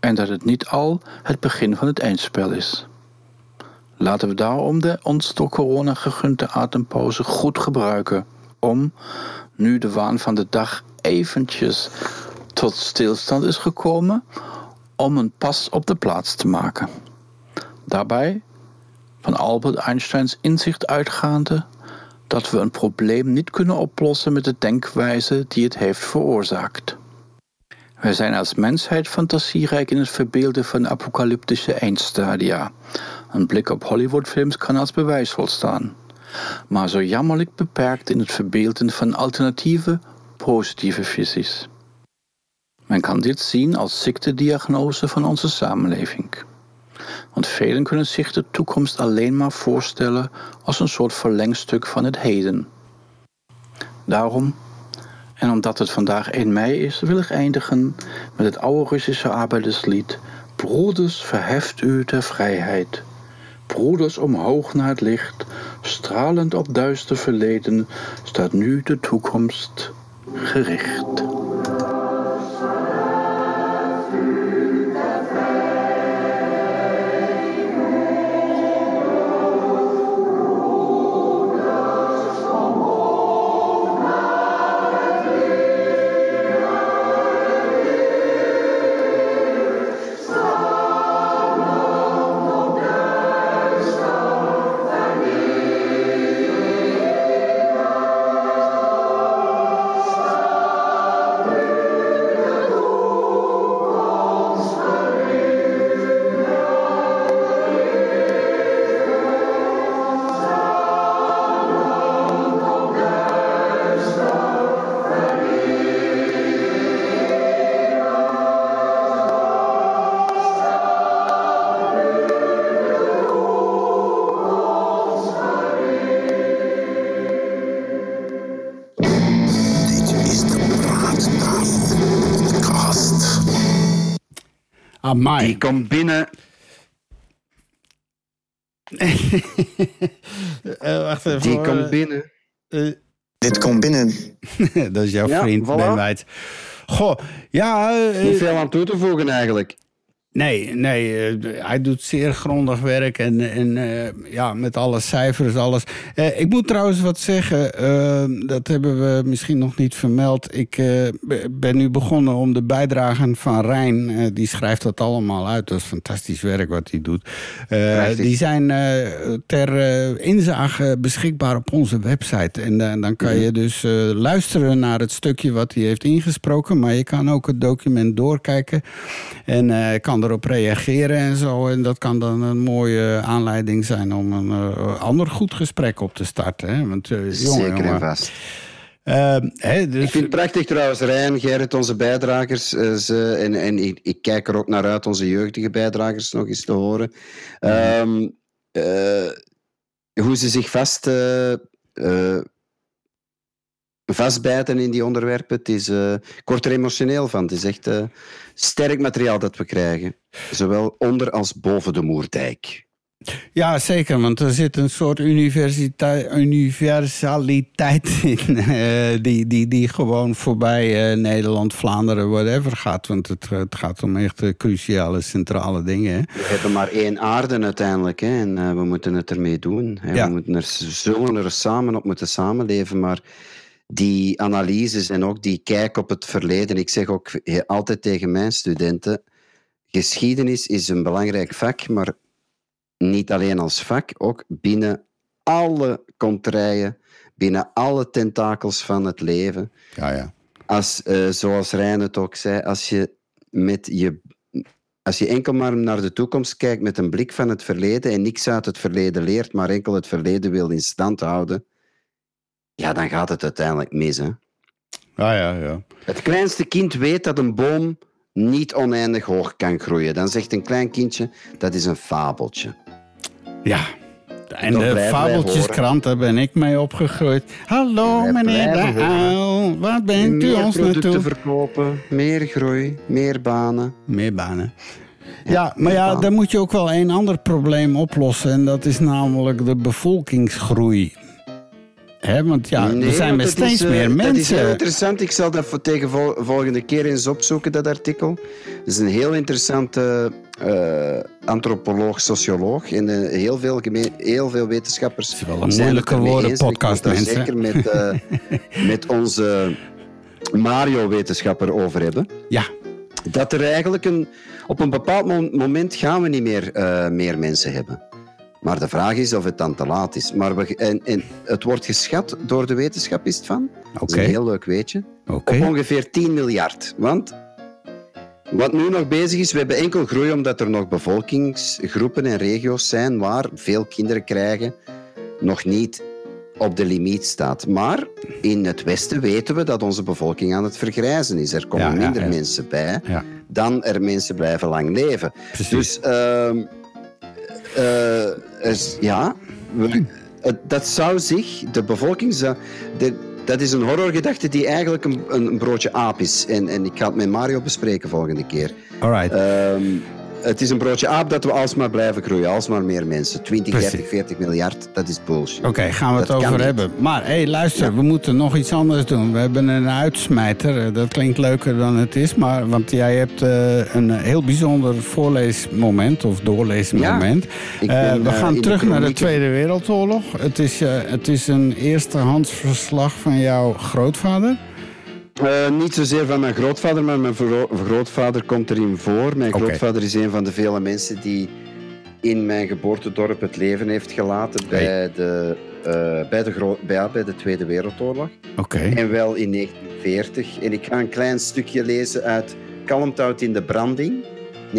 en dat het niet al het begin van het eindspel is. Laten we daarom de ons door corona gegunte adempauze goed gebruiken om, nu de waan van de dag eventjes tot stilstand is gekomen, om een pas op de plaats te maken. Daarbij, van Albert Einsteins inzicht uitgaande, dat we een probleem niet kunnen oplossen met de denkwijze die het heeft veroorzaakt. Wij zijn als mensheid fantasierijk in het verbeelden van apocalyptische eindstadia. Een blik op Hollywoodfilms kan als bewijs volstaan. Maar zo jammerlijk beperkt in het verbeelden van alternatieve, positieve visies. Men kan dit zien als ziektediagnose van onze samenleving. Want velen kunnen zich de toekomst alleen maar voorstellen als een soort verlengstuk van het heden. Daarom, en omdat het vandaag 1 mei is, wil ik eindigen met het oude Russische arbeiderslied Broeders, verheft u ter vrijheid. Broeders omhoog naar het licht, stralend op duister verleden, staat nu de toekomst gericht. Amai. Die komt binnen. Eh, wacht even. Die komt binnen. Eh, Dit komt binnen. dat is jouw Ja, vriend, voilà. Ben Wijd. Goh, ja... eh, Niet veel aan toe te voegen eigenlijk. Nee, nee uh, hij doet zeer grondig werk en, en uh, ja, met alle cijfers, alles. Uh, ik moet trouwens wat zeggen, dat hebben we misschien nog niet vermeld. Ik ben nu begonnen om de bijdragen van Rijn, die schrijft dat allemaal uit. Dat is fantastisch werk wat hij doet. die zijn ter inzage beschikbaar op onze website. En dan kan je dus luisteren naar het stukje wat hij heeft ingesproken, maar je kan ook het document doorkijken en kan erop reageren en zo. En dat kan dan een mooie aanleiding zijn om een uh, ander goed gesprek op te starten. Hè? Want, uh, Zeker en vast. Uh, hè, dus... Ik vind het prachtig trouwens, Rijn, Gerrit, onze bijdragers. Uh, ze, en en ik, ik, kijk er ook naar uit onze jeugdige bijdragers nog eens te horen. Um, uh, hoe ze zich vast vastbijten in die onderwerpen. Het is, uh, ik word er emotioneel van. Het is echt uh, sterk materiaal dat we krijgen. Zowel onder als boven de Moerdijk. Ja, zeker, want er zit een soort universaliteit in uh, die, die, die gewoon voorbij uh, Nederland, Vlaanderen, whatever gaat. Want het, het gaat om echt uh, cruciale, centrale dingen. Hè. We hebben maar één aarde uiteindelijk hè, en we moeten het ermee doen. Hè. Ja. We moeten er, zullen er samen op moeten samenleven, maar die analyses en ook die kijk op het verleden. Ik zeg ook altijd tegen mijn studenten: geschiedenis is een belangrijk vak, maar niet alleen als vak, ook binnen alle contraien, binnen alle tentakels van het leven. Ja, ja. Als, uh, zoals Rijn het ook zei, als je, met je, als je enkel maar naar de toekomst kijkt met een blik van het verleden en niks uit het verleden leert, maar enkel het verleden wil in stand houden, ja, dan gaat het uiteindelijk mis. Hè? Ah, ja, ja. Het kleinste kind weet dat een boom niet oneindig hoog kan groeien. Dan zegt een klein kindje, dat is een fabeltje. Ja, en de fabeltjeskrant, ben ik mee opgegroeid. Hallo meneer de Uil, waar bent u ons naartoe? Meer verkopen, meer groei, meer banen. Meer banen. Ja, maar ja, dan moet je ook wel een ander probleem oplossen. En dat is namelijk de bevolkingsgroei. Hè? Want ja, er zijn met steeds is, meer mensen. Dat is heel interessant. Ik zal dat voor tegen volgende keer eens opzoeken, dat artikel. Het is een heel interessante uh, antropoloog, socioloog. En uh, heel, veel heel veel wetenschappers. Het is wel een moeilijke woorden, podcast, mensen. Zeker met, uh, met onze Mario-wetenschapper over hebben. Ja. Dat er eigenlijk een, op een bepaald moment gaan we niet meer, meer mensen hebben. Maar de vraag is of het dan te laat is. Maar we, en, en het wordt geschat door de wetenschap, is het van. Dat is een heel leuk weetje. Okay. Op ongeveer 10 miljard. Want wat nu nog bezig is, we hebben enkel groei omdat er nog bevolkingsgroepen en regio's zijn waar veel kinderen krijgen, nog niet op de limiet staat. Maar in het Westen weten we dat onze bevolking aan het vergrijzen is. Er komen minder mensen bij dan er mensen blijven lang leven. Precies. Dus uh, uh, ja, dat zou zich, de bevolking zou... De, dat is een horrorgedachte die eigenlijk een, een, broodje aap is. En, en ik ga het met Mario bespreken volgende keer. Alright. Um, het is een broodje aap dat we alsmaar blijven groeien. Alsmaar meer mensen. 20, Precies. 30, 40 miljard, dat is bullshit. Oké, gaan we het over hebben. Maar hé, hey, luister, we moeten nog iets anders doen. We hebben een uitsmijter. Dat klinkt leuker dan het is. Maar, want jij hebt uh, een heel bijzonder voorleesmoment of doorleesmoment. Ja, uh, we gaan terug naar de Tweede Wereldoorlog. Het is, het is een eerstehands verslag van jouw grootvader. Uh, niet zozeer van mijn grootvader, maar mijn grootvader komt erin voor. Mijn okay. grootvader is een van de vele mensen die in mijn geboortedorp het leven heeft gelaten bij, de, uh, bij, de bij, bij de Tweede Wereldoorlog. Okay. En wel in 1940. En ik ga een klein stukje lezen uit Kalmthout in de Branding. 1940-1945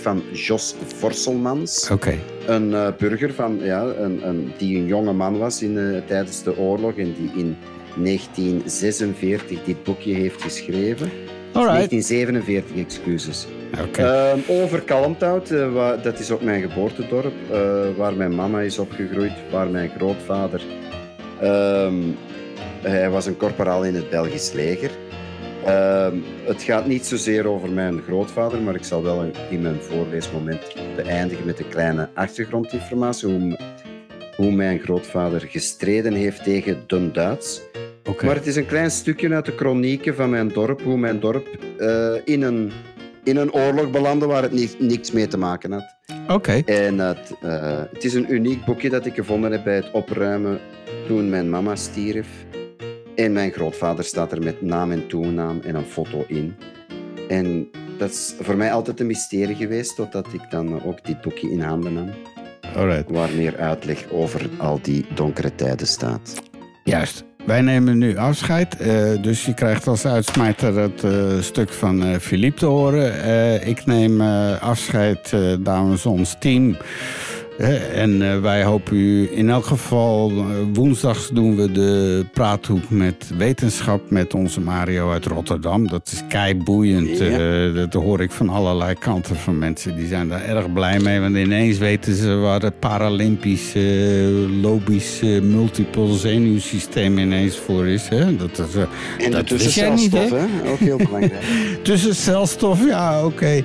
van Jos Vorselmans. Okay. Een uh, burger van, ja, een, een, die een jonge man was in, tijdens de oorlog en die in 1946 dit boekje heeft geschreven. Alright. 1947, excuses. Okay. Uh, over Kalmthout, uh, dat is ook mijn geboortedorp, uh, waar mijn mama is opgegroeid, waar mijn grootvader... Ehm, hij was een korporaal in het Belgisch leger. Ehm, het gaat niet zozeer over mijn grootvader, maar ik zal wel in mijn voorleesmoment beëindigen met een kleine achtergrondinformatie. Hoe, hoe mijn grootvader gestreden heeft tegen de Duits. Okay. Maar het is een klein stukje uit de chronieken van mijn dorp, hoe mijn dorp uh, in een in een oorlog belandde waar het ni- niks mee te maken had. Oké. En het, eh, het is een uniek boekje dat ik gevonden heb bij het opruimen toen mijn mama stierf. En mijn grootvader staat er met naam en toenaam en een foto in. En dat is voor mij altijd een mysterie geweest, totdat ik dan ook dit boekje in handen nam. Alright. Waar meer uitleg over al die donkere tijden staat. Juist. Wij nemen nu afscheid. eh, dus je krijgt als uitsmijter het eh, stuk van eh Philippe te horen. Ik neem afscheid namens ons team. En eh, wij hopen u in elk geval... eh, woensdags doen we de praathoek met wetenschap... met onze Mario uit Rotterdam. Dat is kei boeiend. Ja. Eh, dat hoor ik van allerlei kanten van mensen. Die zijn daar erg blij mee. Want ineens weten ze waar het Paralympisch, eh, lobisch, eh, multiple zenuwsysteem ineens voor is. Hè? Dat, is, En dat tussencelstof, hè? Ook heel belangrijk. Tussencelstof, ja, oké.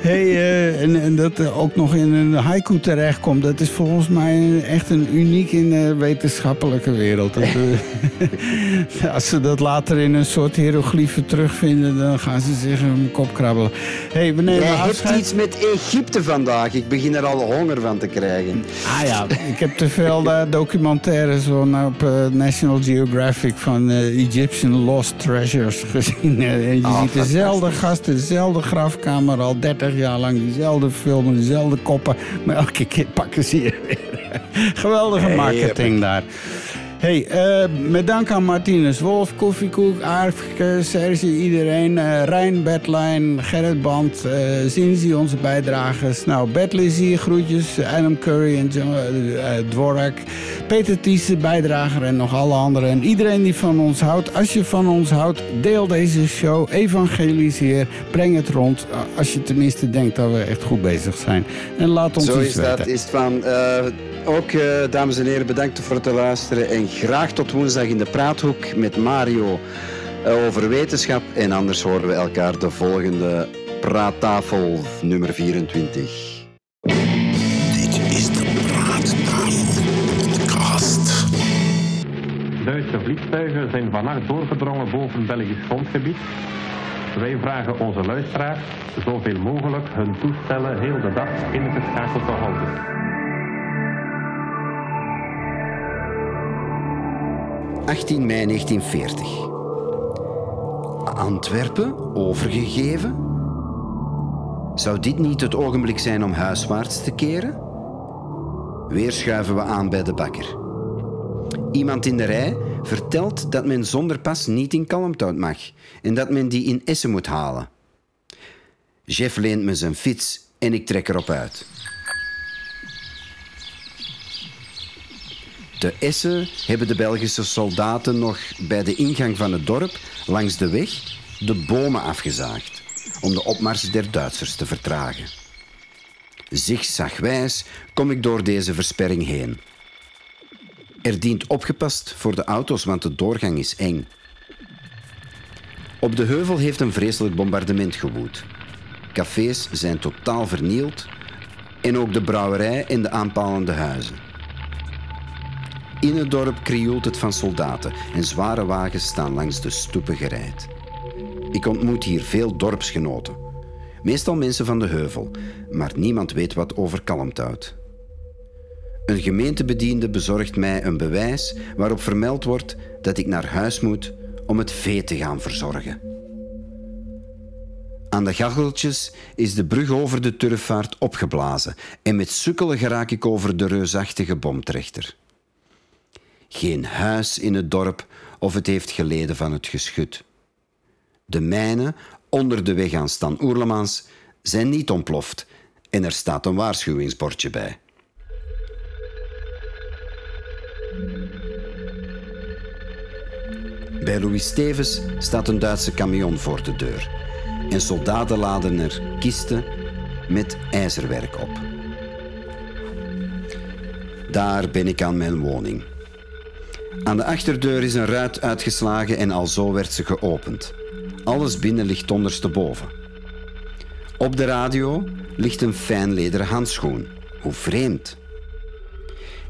Hey, en, en dat ook nog in een haiku terechtkomt, dat is volgens mij echt een uniek in de wetenschappelijke wereld. Dat, eh, als ze dat later in een soort hieroglyphen terugvinden, dan gaan ze zich hun kop krabbelen. hey, we nemen Jij hebt iets met Egypte vandaag. Ik begin er al honger van te krijgen. Ah ja, ik heb te veel eh, documentaires op eh, National Geographic van Egyptian Lost Treasures gezien. En je Ah, ziet dezelfde gasten, dezelfde grafkamer al 30 jaar lang, diezelfde filmen, dezelfde koppen. Maar elke keer pakken ze je weer. Geweldige marketing daar. Hey, eh, met dank aan Martinus Wolf, Koffiekoek, Aarfke, Serge, iedereen. eh Rijn, Bedlijn, Gerrit Band, eh Zinzi, onze bijdragers. Nou, je, groetjes. Adam Curry en John, Dvorak. Peter Ties, de bijdrager en nog alle anderen. En iedereen die van ons houdt. Als je van ons houdt, deel deze show. Evangeliseer. Breng het rond. Als je tenminste denkt dat we echt goed bezig zijn. En laat ons Zo iets is dat. weten. Is van, ook, eh, dames en heren, bedankt voor het luisteren. En graag tot woensdag in de praathoek met Mario eh, over wetenschap. En anders horen we elkaar de volgende praattafel nummer 24. Dit is de Praattafel Podcast. Duitse vliegtuigen zijn vannacht doorgedrongen boven Belgisch grondgebied. Wij vragen onze luisteraars zoveel mogelijk hun toestellen heel de dag ingeschakeld te houden. 18 mei 1940. Antwerpen overgegeven? Zou dit niet het ogenblik zijn om huiswaarts te keren? Weer schuiven we aan bij de bakker. Iemand in de rij vertelt dat men zonder pas niet in Kalmthout mag en dat men die in Essen moet halen. Jeff leent me zijn fiets en ik trek erop uit. Te Essen hebben de Belgische soldaten nog bij de ingang van het dorp langs de weg de bomen afgezaagd om de opmars der Duitsers te vertragen. Zigzagwijs kom ik door deze versperring heen. Er dient opgepast voor de auto's, want de doorgang is eng. Op de heuvel heeft een vreselijk bombardement gewoed. Cafés zijn totaal vernield en ook de brouwerij en de aanpalende huizen. In het dorp krioelt het van soldaten en zware wagens staan langs de stoepen gereid. Ik ontmoet hier veel dorpsgenoten. Meestal mensen van de heuvel, maar niemand weet wat over Kalmthout. Een gemeentebediende bezorgt mij een bewijs waarop vermeld wordt dat ik naar huis moet om het vee te gaan verzorgen. Aan de gacheltjes is de brug over de turfvaart opgeblazen en met sukkelen geraak ik over de reusachtige bomtrechter. Geen huis in het dorp of het heeft geleden van het geschut. De mijnen onder de weg aan Stan Oerlemans zijn niet ontploft en er staat een waarschuwingsbordje bij. Bij Louis Stevens staat een Duitse camion voor de deur en soldaten laden er kisten met ijzerwerk op. Daar ben ik aan mijn woning. Aan de achterdeur is een ruit uitgeslagen en al zo werd ze geopend. Alles binnen ligt ondersteboven. Op de radio ligt een fijn lederen handschoen. Hoe vreemd.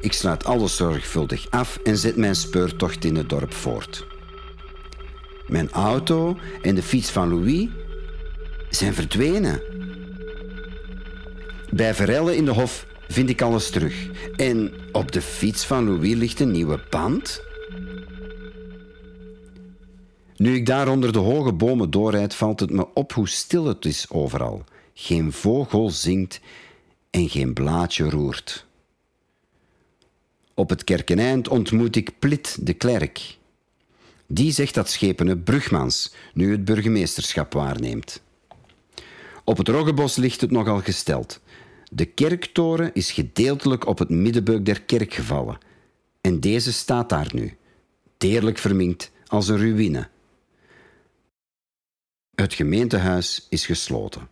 Ik sluit alles zorgvuldig af en zet mijn speurtocht in het dorp voort. Mijn auto en de fiets van Louis zijn verdwenen. Bij Verelle in de Hof vind ik alles terug. En op de fiets van Louis ligt een nieuwe band. Nu ik daar onder de hoge bomen doorrijd, valt het me op hoe stil het is overal. Geen vogel zingt en geen blaadje roert. Op het kerkeneind ontmoet ik Plit de Klerk. Die zegt dat Schepene Brugmans nu het burgemeesterschap waarneemt. Op het Roggebos ligt het nogal gesteld. De kerktoren is gedeeltelijk op het middenbeuk der kerk gevallen. En deze staat daar nu, deerlijk verminkt als een ruïne. Het gemeentehuis is gesloten.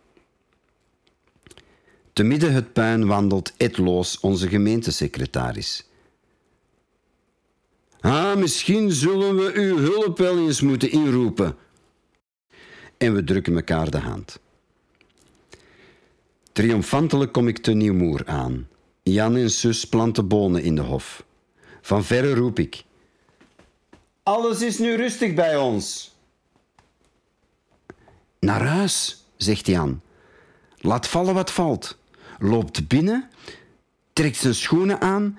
Te midden het puin wandelt Ed Loos, onze gemeentesecretaris. Ah, misschien zullen we uw hulp wel eens moeten inroepen. En we drukken elkaar de hand. Triomfantelijk kom ik te Nieuwmoer aan. Jan en zus planten bonen in de hof. Van verre roep ik. Alles is nu rustig bij ons. Naar huis, zegt Jan. Laat vallen wat valt. Loopt binnen, trekt zijn schoenen aan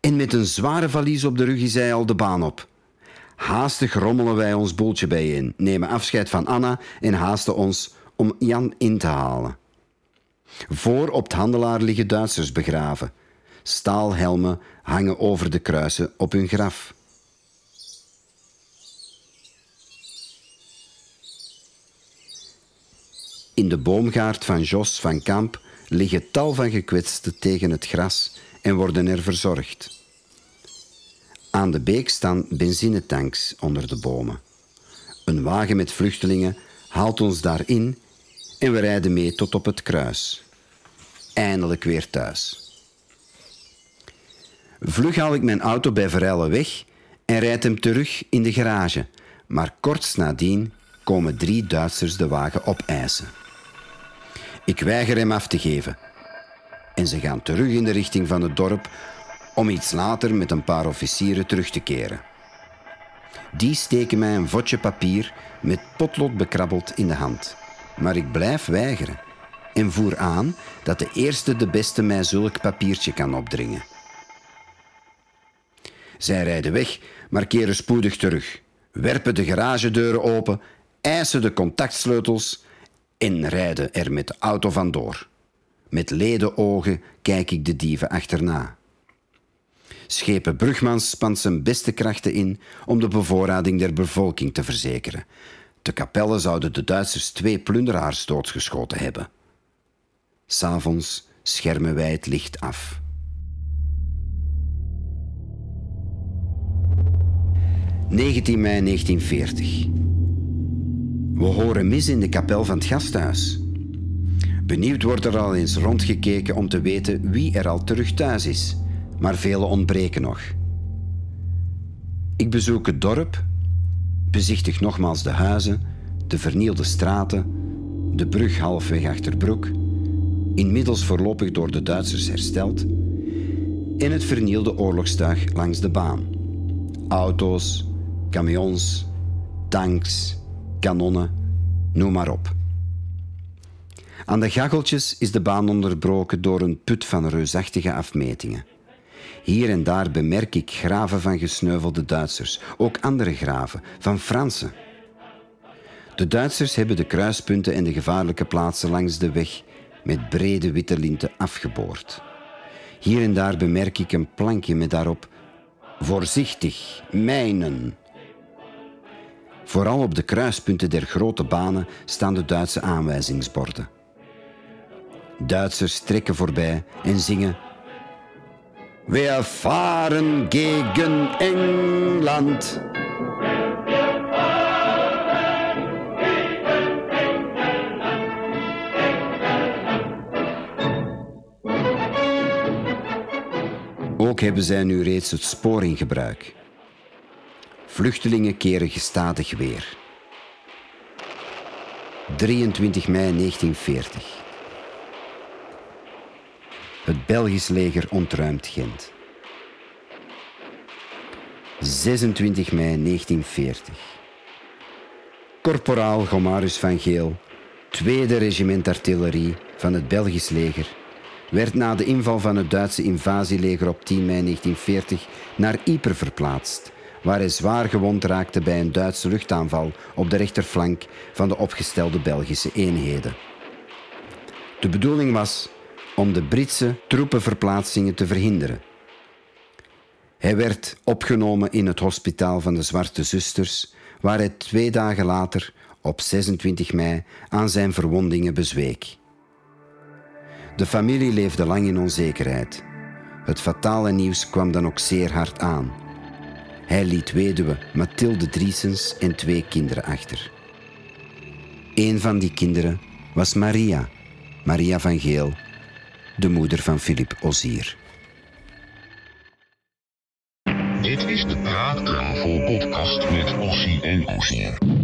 en met een zware valies op de rug is hij al de baan op. Haastig rommelen wij ons boeltje bijeen, nemen afscheid van Anna en haasten ons om Jan in te halen. Voor op het handelaar liggen Duitsers begraven. Staalhelmen hangen over de kruisen op hun graf. In de boomgaard van Jos van Kamp liggen tal van gekwetsten tegen het gras en worden er verzorgd. Aan de beek staan benzinetanks onder de bomen. Een wagen met vluchtelingen haalt ons daarin en we rijden mee tot op het kruis. Eindelijk weer thuis. Vlug haal ik mijn auto bij Verelle weg en rijd hem terug in de garage. Maar kort nadien komen drie Duitsers de wagen opeisen. Ik weiger hem af te geven. En ze gaan terug in de richting van het dorp om iets later met een paar officieren terug te keren. Die steken mij een vodje papier met potlood bekrabbeld in de hand. Maar ik blijf weigeren en voer aan dat de eerste de beste mij zulk papiertje kan opdringen. Zij rijden weg, maar keren spoedig terug, werpen de garagedeuren open, eisen de contactsleutels en rijden er met de auto vandoor. Met leden ogen kijk ik de dieven achterna. Schepen Brugmans spant zijn beste krachten in om de bevoorrading der bevolking te verzekeren. Te kapelle zouden de Duitsers twee plunderaars doodgeschoten hebben. S'avonds schermen wij het licht af. ...19 mei 1940. We horen mis in de kapel van het gasthuis. Benieuwd wordt er al eens rondgekeken om te weten wie er al terug thuis is, maar velen ontbreken nog. Ik bezoek het dorp, bezichtig nogmaals de huizen, de vernielde straten, de brug halfweg achter Broek, inmiddels voorlopig door de Duitsers hersteld, en het vernielde oorlogstuig langs de baan. Auto's, camions, tanks, kanonnen, noem maar op. Aan de gacheltjes is de baan onderbroken door een put van reusachtige afmetingen. Hier en daar bemerk ik graven van gesneuvelde Duitsers, ook andere graven, van Fransen. De Duitsers hebben de kruispunten en de gevaarlijke plaatsen langs de weg met brede witte linten afgeboord. Hier en daar bemerk ik een plankje met daarop Voorzichtig, mijnen. Vooral op de kruispunten der grote banen staan de Duitse aanwijzingsborden. Duitsers trekken voorbij en zingen We varen gegen Engeland. Ook hebben zij nu reeds het spoor in gebruik. Vluchtelingen keren gestadig weer. 23 mei 1940. Het Belgisch leger ontruimt Gent. 26 mei 1940. Korporaal Gomarus van Geel tweede regiment artillerie van het Belgisch leger werd na de inval van het Duitse invasieleger op 10 mei 1940 naar Ypres verplaatst, waar hij zwaar gewond raakte bij een Duitse luchtaanval op de rechterflank van de opgestelde Belgische eenheden. De bedoeling was om de Britse troepenverplaatsingen te verhinderen. Hij werd opgenomen in het hospitaal van de Zwarte Zusters, waar hij twee dagen later, op 26 mei, aan zijn verwondingen bezweek. De familie leefde lang in onzekerheid. Het fatale nieuws kwam dan ook zeer hard aan. Hij liet weduwe Mathilde Driesens en twee kinderen achter. Een van die kinderen was Maria, Maria van Geel, de moeder van Philip Ozier. Dit is de Praattafel podcast met Ossie en Ozier.